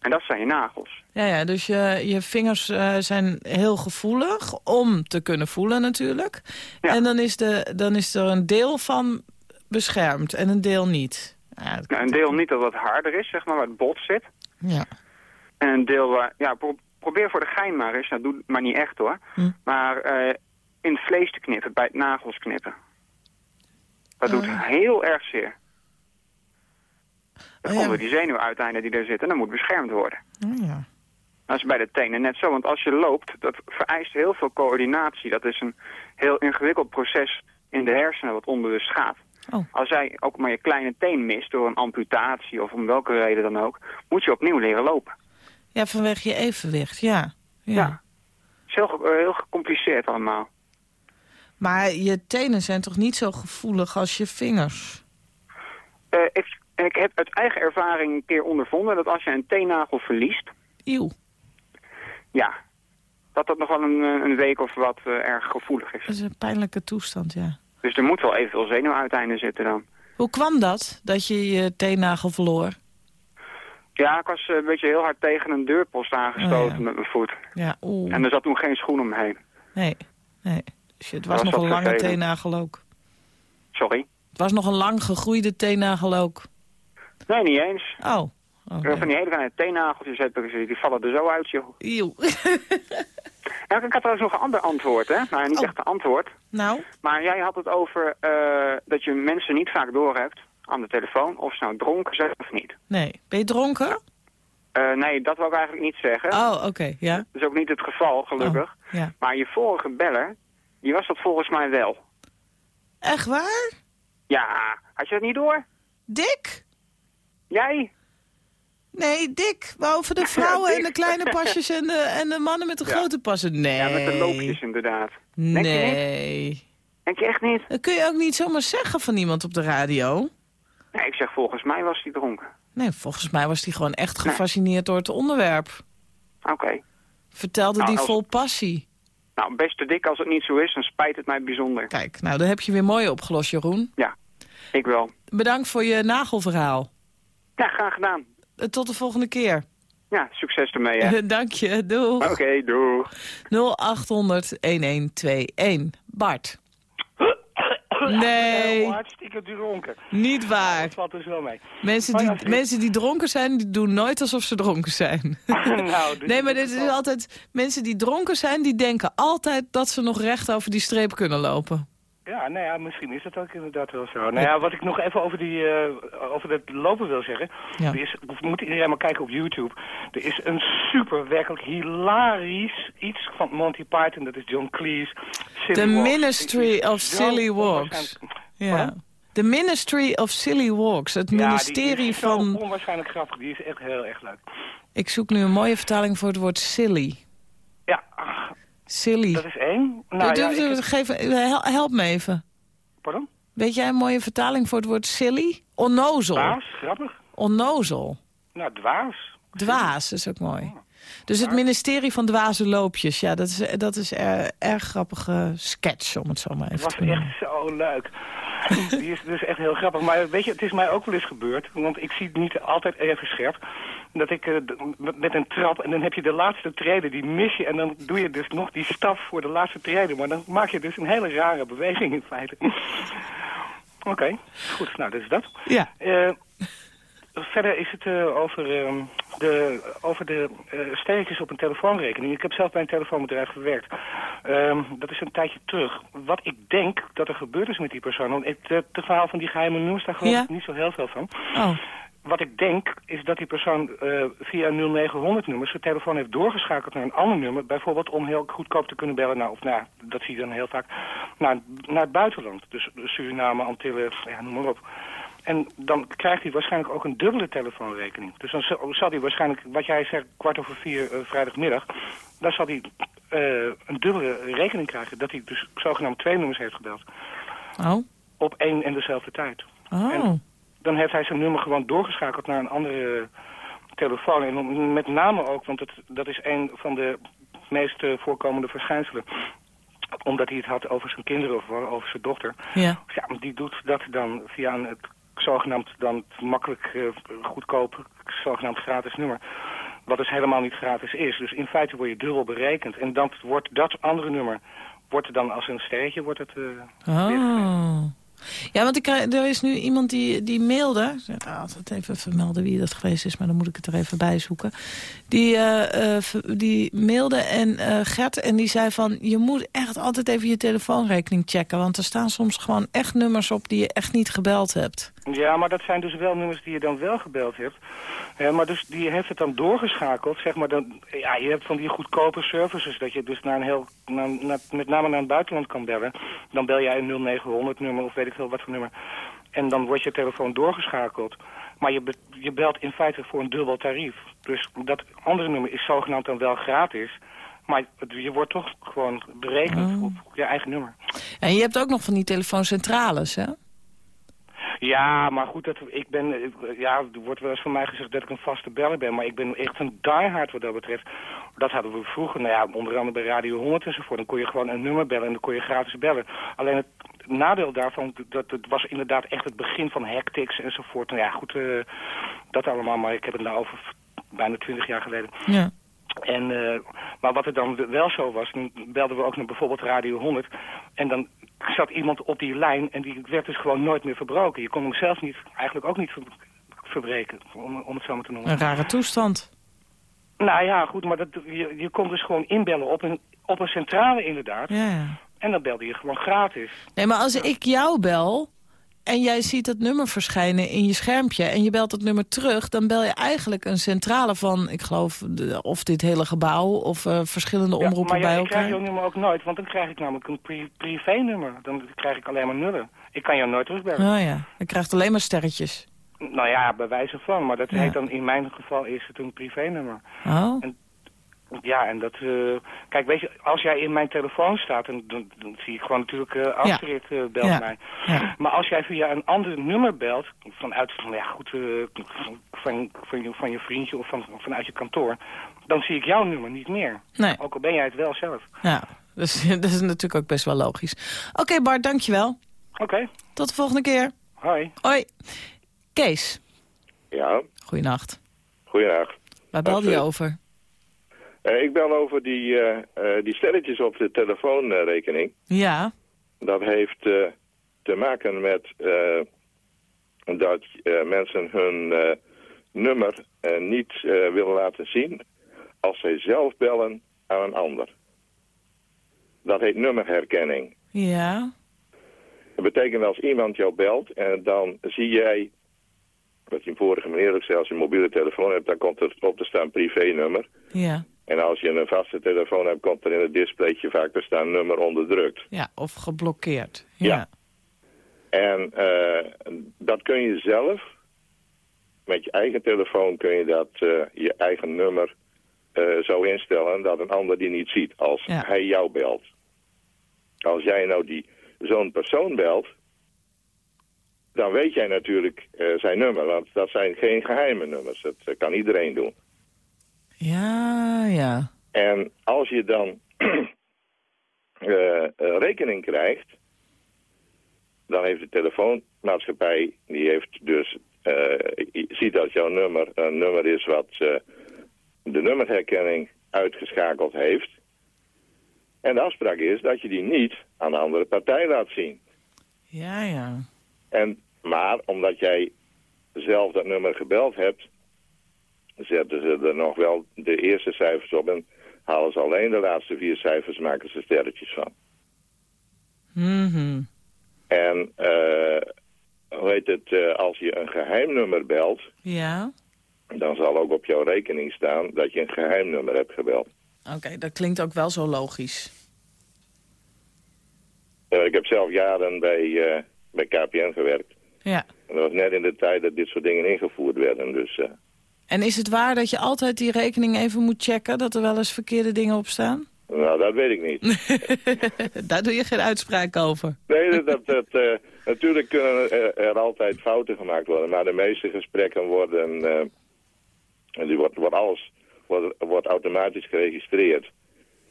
En dat zijn je nagels. Ja, ja dus je, je vingers eh, zijn heel gevoelig om te kunnen voelen natuurlijk. En dan is, de, dan is er een deel van beschermd en een deel niet. Ja, dat- Nou, een deel niet dat wat harder is, zeg maar, waar het bot zit. ja. En een deel waar, ja, pro- probeer voor de gein maar eens, nou doe het maar niet echt hoor. Hm. Maar eh, in het vlees te knippen, bij het nagels knippen. Dat doet Oh. heel erg zeer. Dat Oh, ja. die zenuwuiteinden die er zitten, dat moet beschermd worden. Oh, ja. Dat is bij de tenen net zo, want als je loopt, dat vereist heel veel coördinatie. Dat is een heel ingewikkeld proces in de hersenen wat onbewust gaat. Oh. Als jij ook maar je kleine teen mist door een amputatie of om welke reden dan ook, moet je opnieuw leren lopen. ja, vanwege je evenwicht, ja. ja. Ja. Het is heel, eh, heel gecompliceerd allemaal. Maar je tenen zijn toch niet zo gevoelig als je vingers? Eh, ik, ik heb uit eigen ervaring een keer ondervonden dat als je een teennagel verliest, Eeuw, ja, dat dat nog wel een, eh, een week of wat erg gevoelig is. dat is een pijnlijke toestand, ja. Dus er moet wel evenveel zenuwuiteinden zitten dan. Hoe kwam dat, dat je je teennagel verloor? Ja, ik was een beetje heel hard tegen een deurpost aangestoten Oh, ja. met mijn voet. Ja, oeh. En er zat toen geen schoen omheen. Nee, nee. Dus het Was was nog een lange vervelend? teennagel ook. Sorry? Het was nog een lang gegroeide teennagel ook. Nee, niet eens. Oh, oké. Van die hele kleine teennageltjes heb ik die vallen er zo uit, joh. Eeuw. *laughs* Ja, ik had trouwens nog een ander antwoord, hè. Nou, niet Oh. echt een antwoord. nou, Maar jij had het over eh, dat je mensen niet vaak doorhebt aan de telefoon... of ze nou dronken zijn of niet. nee. Ben je dronken? Eh, nee, dat wil ik eigenlijk niet zeggen. Oh, oké, ja. Dat is ook niet het geval, gelukkig. Oh, ja. Maar je vorige beller, die was dat volgens mij wel. Echt waar? Ja, had je dat niet door? Dick? Jij? Nee, Dick. Over de *laughs* vrouwen en de kleine pasjes en de, en de mannen met de Ja. grote passen. Nee. Ja, met de loopjes inderdaad. Denk je niet? Nee. Denk je echt niet? Dat kun je ook niet zomaar zeggen van iemand op de radio. Nee, ik zeg volgens mij was hij dronken. Nee, volgens mij was hij gewoon echt gefascineerd door het onderwerp. Oké. Vertelde Nou, die vol passie. Nou, beste dik, als het niet zo is, dan spijt het mij bijzonder. Kijk, nou, dat heb je weer mooi opgelost, Jeroen. Ja, ik wel. Bedankt voor je nagelverhaal. Ja, graag gedaan. Eh, Tot de volgende keer. Ja, succes ermee, hè. *laughs* Dank je, doeg. Oké, doeg. 0800-1121. Bart. *coughs* Nee, hartstikke dronken. niet waar. Dat valt dus wel mee. Mensen die, ik- mensen die dronken zijn, die doen nooit alsof ze dronken zijn. *laughs* nou, dus *laughs* nee, maar dit is altijd... Mensen die dronken zijn, die denken altijd dat ze nog recht over die streep kunnen lopen. Ja, nou ja, misschien is dat ook inderdaad wel zo. Nou ja, wat ik nog even over, die, eh, over dat lopen wil zeggen. Ja. Is, moet iedereen maar kijken op YouTube. Er is een super, werkelijk hilarisch iets van Monty Python. Dat is John Cleese. Silly The Walks. Ministry Het is of Silly Walks. Ja. The Ministry of Silly Walks. Het Ja, die ministerie is zo van... onwaarschijnlijk grappig. Die is echt heel erg leuk. Ik zoek nu een mooie vertaling voor het woord silly. Ja, Silly. dat is één. Nou, Doe- ja, doe- ik geef, hel- help me even. Pardon? Weet jij een mooie vertaling voor het woord silly? Onnozel. Dwaas, grappig. Onnozel. Nou, dwaas. Dwaas is ook mooi. Dus het ministerie van dwaze loopjes. Ja, dat is, dat is er, erg grappige sketch, om het zo maar even te was noemen. echt zo leuk. *laughs* Die is dus echt heel grappig. Maar weet je, het is mij ook wel eens gebeurd. Want ik zie het niet altijd even scherp. Dat ik eh, met een trap en dan heb je de laatste treden, die mis je. En dan doe je dus nog die stap voor de laatste treden. Maar dan maak je dus een hele rare beweging in feite. *laughs* Oké, goed. Nou, dat is dat. Ja. Eh, verder is het eh, over, ehm, de, over de eh sterretjes op een telefoonrekening. Ik heb zelf bij een telefoonbedrijf gewerkt. Ehm, dat is een tijdje terug. Wat ik denk dat er gebeurd is met die persoon... want het, het, het verhaal van die geheime nummers, daar geloof Ja. ik niet zo heel veel van. Oh, wat ik denk is dat die persoon eh, via een 0900-nummer zijn telefoon heeft doorgeschakeld naar een ander nummer. Bijvoorbeeld om heel goedkoop te kunnen bellen, nou, of nou, dat zie je dan heel vaak, naar, naar het buitenland. Dus Suriname, Antillen, ja, noem maar op. En dan krijgt hij waarschijnlijk ook een dubbele telefoonrekening. Dus dan zal hij waarschijnlijk, wat jij zegt, kwart over vier eh, vrijdagmiddag... dan zal hij eh, een dubbele rekening krijgen. Dat hij dus zogenaamd twee nummers heeft gebeld. Oh. Op één en dezelfde tijd. Oh. En dan heeft hij zijn nummer gewoon doorgeschakeld naar een andere telefoon. En met name ook, want het, dat is een van de meest eh, voorkomende verschijnselen omdat hij het had over zijn kinderen of over zijn dochter. Ja. Ja, die doet dat dan via een het zogenaamd dan makkelijk eh, goedkoop, zogenaamd gratis nummer. Wat dus helemaal niet gratis is. Dus in feite word je dubbel berekend. En dan wordt dat andere nummer, wordt er dan als een sterretje, wordt het... eh, Oh. Ja, want ik, er is nu iemand die, die mailde. Ik altijd even vermelden wie dat geweest is, maar dan moet ik het er even bij zoeken. Die, eh, eh, die mailde en eh, Gert en die zei van... je moet echt altijd even je telefoonrekening checken. Want er staan soms gewoon echt nummers op die je echt niet gebeld hebt. Ja, maar dat zijn dus wel nummers die je dan wel gebeld hebt. Maar dus die heeft het dan doorgeschakeld, zeg maar. Dan, ja, je hebt van die goedkope services dat je dus naar een heel, met name naar het buitenland kan bellen. Dan bel jij een 0900 nummer of weet ik veel wat voor nummer. En dan wordt je telefoon doorgeschakeld. Maar je, be- je belt in feite voor een dubbel tarief. Dus dat andere nummer is zogenaamd dan wel gratis. Maar je wordt toch gewoon berekend op je eigen nummer. En je hebt ook nog van die telefooncentrales, hè? Ja, maar goed, dat, ik ben, ik- ja, er wordt wel eens van mij gezegd dat ik een vaste beller ben, maar ik ben echt een diehard wat dat betreft. Dat hadden we vroeger, nou ja, onder andere bij Radio 100 enzovoort. Dan kon je gewoon een nummer bellen en dan kon je gratis bellen. Alleen het nadeel daarvan, dat het was inderdaad echt het begin van hectics enzovoort. Nou ja, goed, eh, dat allemaal, maar ik heb het nou over bijna twintig jaar geleden. Ja. En, eh, maar wat er dan wel zo was, dan belden we ook naar bijvoorbeeld Radio 100. En dan zat iemand op die lijn en die werd dus gewoon nooit meer verbroken. Je kon hem zelf niet, eigenlijk ook niet ver- verbreken, om, om het zo maar te noemen. Een rare toestand. Nou ja, goed, maar dat, je, je kon dus gewoon inbellen op een, op een centrale inderdaad. Ja, ja. En dan belde je gewoon gratis. Nee, maar als ik jou bel en jij ziet dat nummer verschijnen in je schermpje... en je belt dat nummer terug, dan bel je eigenlijk een centrale van... ik geloof, de- of dit hele gebouw of eh, verschillende Ja, omroepen maar ja, bij ik krijg elkaar. jouw nummer ook nooit, want dan krijg ik namelijk een pri privé-nummer. Dan krijg ik alleen maar nullen. Ik kan jou nooit terugbellen. Oh ja, je krijgt alleen maar sterretjes. Nou ja, bij wijze van, maar dat Ja. heet dan in mijn geval is het een privé-nummer. Oh, En, ja, en dat... eh, kijk, weet je, als jij in mijn telefoon staat, dan, dan, dan zie ik gewoon natuurlijk eh Astrid eh, belt Ja. mij. ja. Maar als jij via een ander nummer belt, vanuit van, ja, goed, eh, van, van, je, van je vriendje of van, vanuit je kantoor, dan zie ik jouw nummer niet meer. Nee. Ook al ben jij het wel zelf. Ja, *laughs* dus, dat is natuurlijk ook best wel logisch. Oké Bart, dankjewel. Oké, Tot de volgende keer. hoi. Hoi. Kees, Ja, goeienacht. goeiedag. Waar belde je over? Eh, ik bel over die, eh, eh, die stelletjes op de telefoonrekening. Ja, Dat heeft te maken met dat mensen hun nummer niet willen laten zien als zij zelf bellen aan een ander. Dat heet nummerherkenning. ja, Dat betekent als iemand jou belt en dan zie jij, wat je vorige meneer ook zei, als je een mobiele telefoon hebt, dan komt er op te staan privé-nummer. ja, En als je een vaste telefoon hebt, komt er in het displaytje vaak te staan nummer onderdrukt. ja, of geblokkeerd. Ja. Ja, En eh, dat kun je zelf, met je eigen telefoon kun je dat, eh, je eigen nummer eh, zo instellen dat een ander die niet ziet als Ja. hij jou belt. Als jij nou die zo'n persoon belt, dan weet jij natuurlijk zijn nummer, want dat zijn geen geheime nummers. Dat kan iedereen doen. Ja, ja. En als je dan *clears throat* eh, eh, rekening krijgt, dan heeft de telefoonmaatschappij, die heeft dus, eh, ziet dat jouw nummer een nummer is wat de nummerherkenning uitgeschakeld heeft. En de afspraak is dat je die niet aan de andere partij laat zien. Ja, ja. En, maar omdat jij zelf dat nummer gebeld hebt, zetten ze er nog wel de eerste cijfers op en halen ze alleen de laatste vier cijfers, maken ze sterretjes van. Mhm. En eh, hoe heet het, eh, als je een geheim nummer belt, Ja, dan zal ook op jouw rekening staan dat je een geheim nummer hebt gebeld. oké, dat klinkt ook wel zo logisch. Eh, ik heb zelf jaren bij, bij KPN gewerkt. Ja. En dat was net in de tijd dat dit soort dingen ingevoerd werden. Dus En is het waar dat je altijd die rekening even moet checken... dat er wel eens verkeerde dingen op staan? nou, dat weet ik niet. *laughs* Daar doe je geen uitspraak over. Nee, dat, dat, dat, eh, natuurlijk kunnen er, er altijd fouten gemaakt worden. Maar de meeste gesprekken worden... eh, en die wordt, wordt alles wordt, wordt automatisch geregistreerd.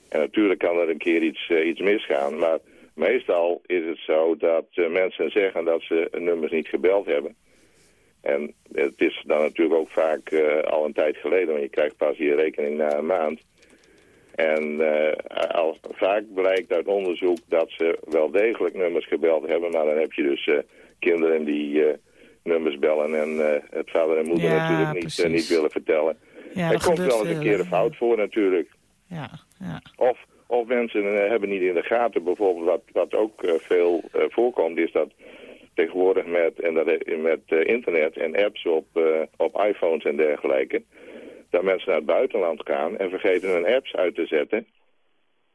En natuurlijk kan er een keer iets, eh, iets misgaan. Maar meestal is het zo dat eh, mensen zeggen dat ze nummers niet gebeld hebben. En het is dan natuurlijk ook vaak eh, al een tijd geleden. Want je krijgt pas je rekening na een maand. En eh, al, vaak blijkt uit onderzoek dat ze wel degelijk nummers gebeld hebben. Maar dan heb je dus eh, kinderen die nummers bellen en het vader en moeder Ja, natuurlijk niet, willen vertellen. Ja, er komt wel eens een keer een fout voor natuurlijk. Ja, ja. Of, of mensen hebben niet in de gaten. Bijvoorbeeld wat, wat ook veel voorkomt is dat tegenwoordig met, en dat, met eh, internet en apps op, eh, op iPhones en dergelijke... dat mensen naar het buitenland gaan en vergeten hun apps uit te zetten...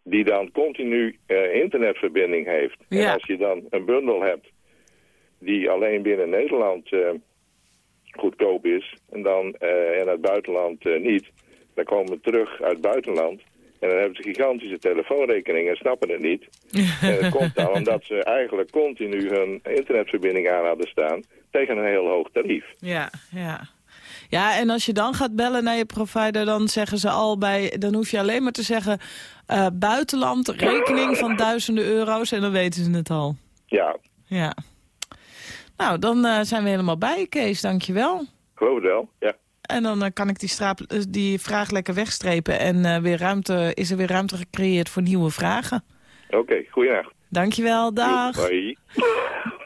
die dan continu eh, internetverbinding heeft. En Ja. als je dan een bundel hebt die alleen binnen Nederland eh, goedkoop is... en dan eh in het buitenland niet... dan komen we terug uit het buitenland... En dan hebben ze gigantische telefoonrekeningen en snappen het niet. *laughs* en dat komt dan omdat ze eigenlijk continu hun internetverbinding aan hadden staan tegen een heel hoog tarief. Ja, ja. Ja, en als je dan gaat bellen naar je provider, dan zeggen ze al bij... dan hoef je alleen maar te zeggen eh, buitenland, rekening van duizenden euro's... en dan weten ze het al. Ja, Ja. Nou, dan eh, zijn we helemaal bij Kees. Dank je wel. geloof het wel. Ja. En dan eh, kan ik die, straap, eh, die vraag lekker wegstrepen... en eh, weer ruimte, is er weer ruimte gecreëerd voor nieuwe vragen. Oké, goeienacht. Dankjewel, dag. Hoi.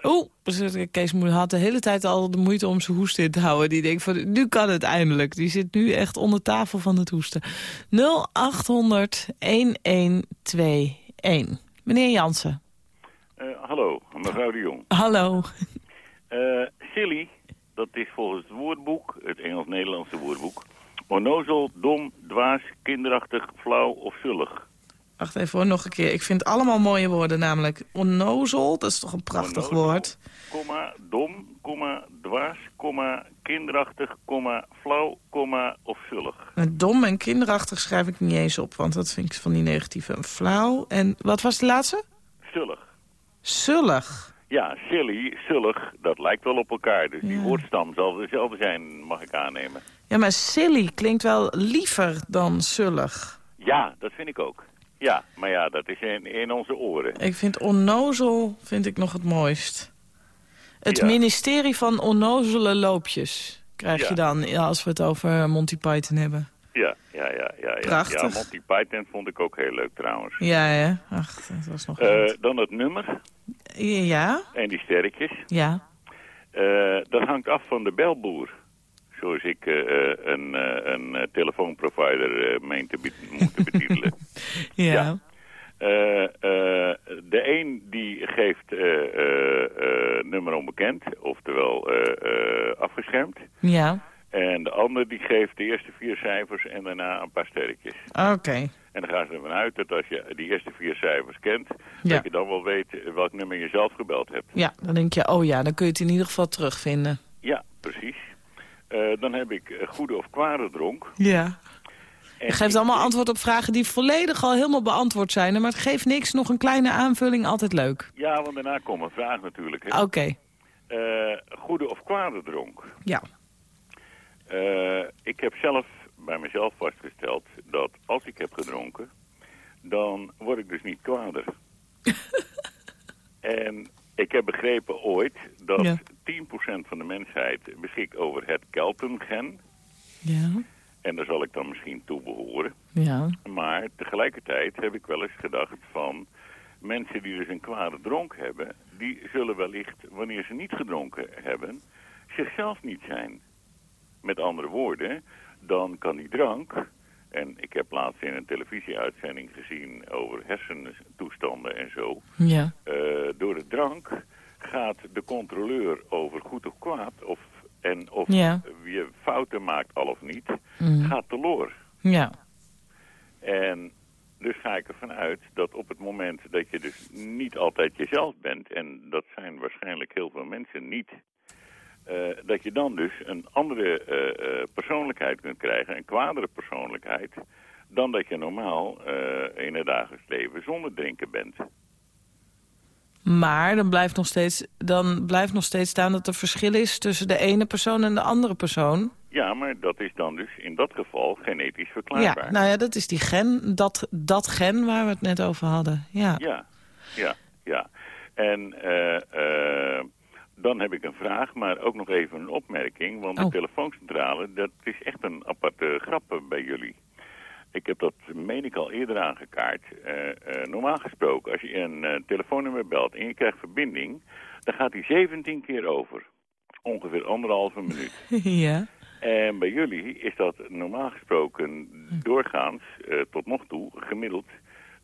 Oeh, dus Kees had de hele tijd al de moeite om zijn hoest in te houden. Die denkt van, nu kan het eindelijk. Die zit nu echt onder tafel van het hoesten. 0800 1121. Meneer Jansen. Eh, hallo, mevrouw de Jong. Hallo. Eh, silly, dat is volgens het woordboek, het Engels-Nederlandse woordboek... onnozel, dom, dwaas, kinderachtig, flauw of zullig. Wacht even hoor, nog een keer. Ik vind allemaal mooie woorden, namelijk onnozel. Dat is toch een prachtig woord. Komma, dom, komma, dwaas, komma, kinderachtig, komma, flauw, komma of zullig. Dom en kinderachtig schrijf ik niet eens op, want dat vind ik van die negatieve. Flauw en wat was de laatste? Zullig. Zullig. Ja, silly, zullig, dat lijkt wel op elkaar. Dus die woordstam zal dezelfde zijn, mag ik aannemen. Ja, maar silly klinkt wel liever dan zullig. Ja, dat vind ik ook. Ja, maar ja, dat is in, in onze oren. Ik vind onnozel vind ik nog het mooist. Het Ja. ministerie van onnozele loopjes krijg Ja. je dan als we het over Monty Python hebben. Ja, ja, ja, ja. ja. Prachtig. Ja, Monty Python vond ik ook heel leuk trouwens. Ja, hè? Ach, dat was nog... Eh, dan het nummer ja, en die sterretjes. ja. Eh, dat hangt af van de belboer. Zoals ik eh, een, een telefoonprovider meen te moeten betitelen. *laughs* Ja. De een die geeft nummer onbekend, oftewel afgeschermd. Ja. En de ander die geeft de eerste vier cijfers en daarna een paar sterretjes. Oké. En dan gaan ze ervan uit dat als je die eerste vier cijfers kent... Ja. dat je dan wel weet welk nummer je zelf gebeld hebt. Ja, dan denk je, oh ja, dan kun je het in ieder geval terugvinden. Ja, precies. Eh, dan heb ik eh, goede of kwade dronk. Ja. En Je geeft allemaal antwoord op vragen die volledig al helemaal beantwoord zijn. Maar het geeft niks, nog een kleine aanvulling, altijd leuk. Ja, want daarna komt een vraag natuurlijk. Oké, Eh, goede of kwade dronk. ja. Eh, ik heb zelf bij mezelf vastgesteld dat als ik heb gedronken, dan word ik dus niet kwader. *laughs* en ik heb begrepen ooit dat Ja. 10% van de mensheid beschikt over het kelpengen. Ja. En daar zal ik dan misschien toe behoren. Ja. Maar tegelijkertijd heb ik wel eens gedacht van... mensen die dus een kwade dronk hebben... die zullen wellicht, wanneer ze niet gedronken hebben... zichzelf niet zijn. Met andere woorden, dan kan die drank... en ik heb laatst in een televisieuitzending gezien... over hersentoestanden en zo... Ja. Eh, door de drank gaat de controleur over goed of kwaad, of, en of Ja. je fouten maakt al of niet, Mm. gaat teloor. Ja. En dus ga ik ervan uit dat op het moment dat je dus niet altijd jezelf bent, en dat zijn waarschijnlijk heel veel mensen niet, eh, dat je dan dus een andere eh, eh, persoonlijkheid kunt krijgen, een kwadere persoonlijkheid, dan dat je normaal eh, in het dagelijks leven zonder drinken bent. Maar dan blijft, nog steeds, dan blijft nog steeds staan dat er verschil is tussen de ene persoon en de andere persoon. Ja, maar dat is dan dus in dat geval genetisch verklaarbaar. Ja, nou ja, dat is die gen, dat, dat gen waar we het net over hadden. Ja. Ja, ja, ja. En dan heb ik een vraag, maar ook nog even een opmerking. Want de Oh. telefooncentrale, dat is echt een aparte grap eh, bij jullie. Ik heb dat, meen ik, al eerder aangekaart. Eh, eh, normaal gesproken, als je een telefoonnummer belt en je krijgt verbinding... dan gaat die 17 keer over. Ongeveer anderhalve minuut. *laughs* ja. En bij jullie is dat normaal gesproken doorgaans, eh, tot nog toe, gemiddeld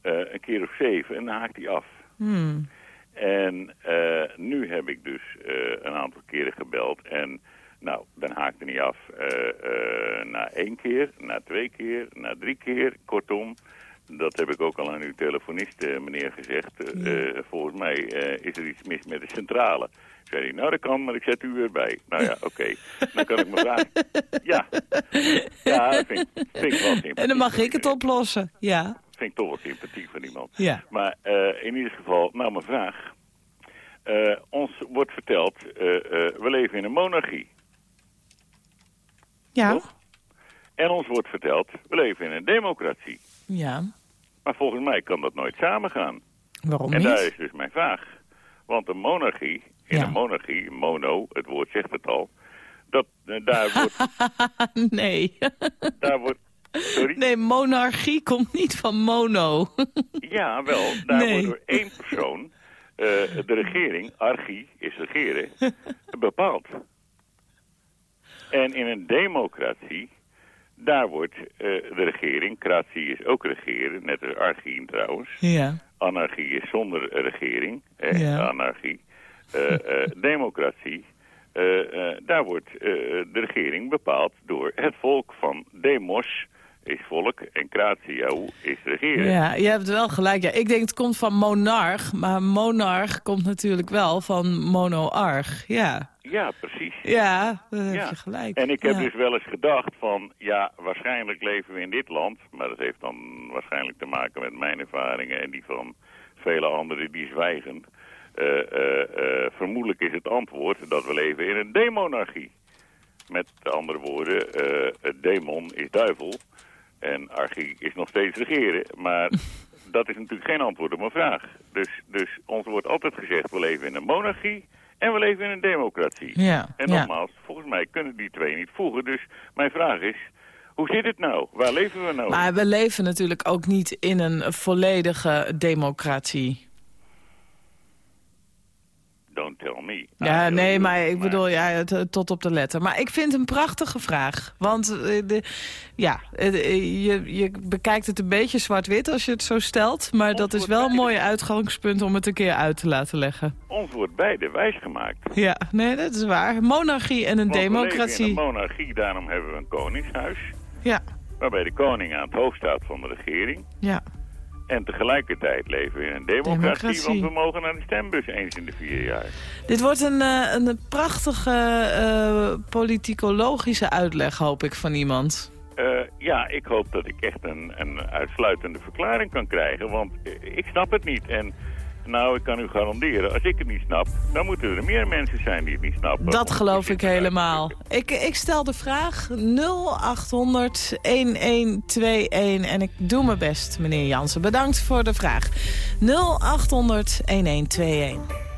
een keer of zeven en dan haakt hij af. Hmm. En eh, nu heb ik dus eh, een aantal keren gebeld en nou, dan haakt hij niet af eh, na één keer, na twee keer, na drie keer. Kortom, dat heb ik ook al aan uw telefonist, meneer, gezegd. Volgens mij is er iets mis met de centrale. Zei hij, nou dat kan, maar ik zet u erbij. Nou ja, oké. *laughs* Dan kan ik me vragen. Ja, ja vind, ik- vind ik wel. En dan mag ik het oplossen. Ja. Vind ik toch wel sympathiek van iemand. Ja. Maar eh, in ieder geval, nou mijn vraag. Eh, ons wordt verteld, eh, we leven in een monarchie. Ja. En ons wordt verteld, we leven in een democratie. Ja. Maar volgens mij kan dat nooit samengaan. Waarom en niet? daar is dus mijn vraag. Want een monarchie, in Ja. een monarchie, mono, het woord zegt het al... Dat, daar *laughs* wordt... nee. daar wordt sorry? Nee, monarchie komt niet van mono. *laughs* Ja, wel. Daar Nee. wordt door één persoon eh, de regering, archie is regeren, *laughs* bepaald. En in een democratie, daar wordt eh, de regering, kratie is ook regeren, net als archie trouwens. ja. Anarchie is zonder regering, eh, Ja. anarchie. Eh, *laughs* democratie, daar wordt de regering bepaald door het volk van demos is volk en kratio is regeren. Ja, je hebt wel gelijk. Ja, ik denk het komt van monarch, maar monarch komt natuurlijk wel van monoarch. Ja, Ja, precies. ja daar heb Ja. je gelijk. En ik heb Ja. dus wel eens gedacht van, ja, waarschijnlijk leven we in dit land, maar dat heeft dan waarschijnlijk te maken met mijn ervaringen en die van vele anderen die zwijgen. Eh, eh, eh, vermoedelijk is het antwoord dat we leven in een demonarchie. Met andere woorden, demon is duivel en archie is nog steeds regeren, maar *laughs* dat is natuurlijk geen antwoord op mijn vraag. Dus, dus ons wordt altijd gezegd, we leven in een monarchie en we leven in een democratie. Ja, En ja. nogmaals, volgens mij kunnen die twee niet voegen. Dus mijn vraag is, hoe zit het nou? Waar leven we nou? Maar we leven natuurlijk ook niet in een volledige democratie. Don't tell me. Ja, nee, maar ik bedoel, ja, tot op de letter. Maar ik vind het een prachtige vraag. Want eh, de, ja, eh, je, je bekijkt het een beetje zwart-wit als je het zo stelt. Maar dat is wel een mooi uitgangspunt om het een keer uit te laten leggen. Ons wordt beide wijsgemaakt. Ja, nee, dat is waar. Monarchie en een Want democratie. een monarchie, daarom hebben we een koningshuis. Ja, Waarbij de koning aan het hoofd staat van de regering. ja. En tegelijkertijd leven we in een democratie, Democratie. want we mogen naar de stembus eens in de vier jaar. Dit wordt een, eh, een prachtige eh, politicologische uitleg, hoop ik, van iemand. Eh, ja, ik hoop dat ik echt een, een uitsluitende verklaring kan krijgen, want ik snap het niet. En nou, ik kan u garanderen, als ik het niet snap, dan moeten er meer mensen zijn die het niet snappen. Dat geloof ik helemaal. Ik, ik stel de vraag 0800 1121 en ik doe mijn best, meneer Jansen. Bedankt voor de vraag. 0800 1121.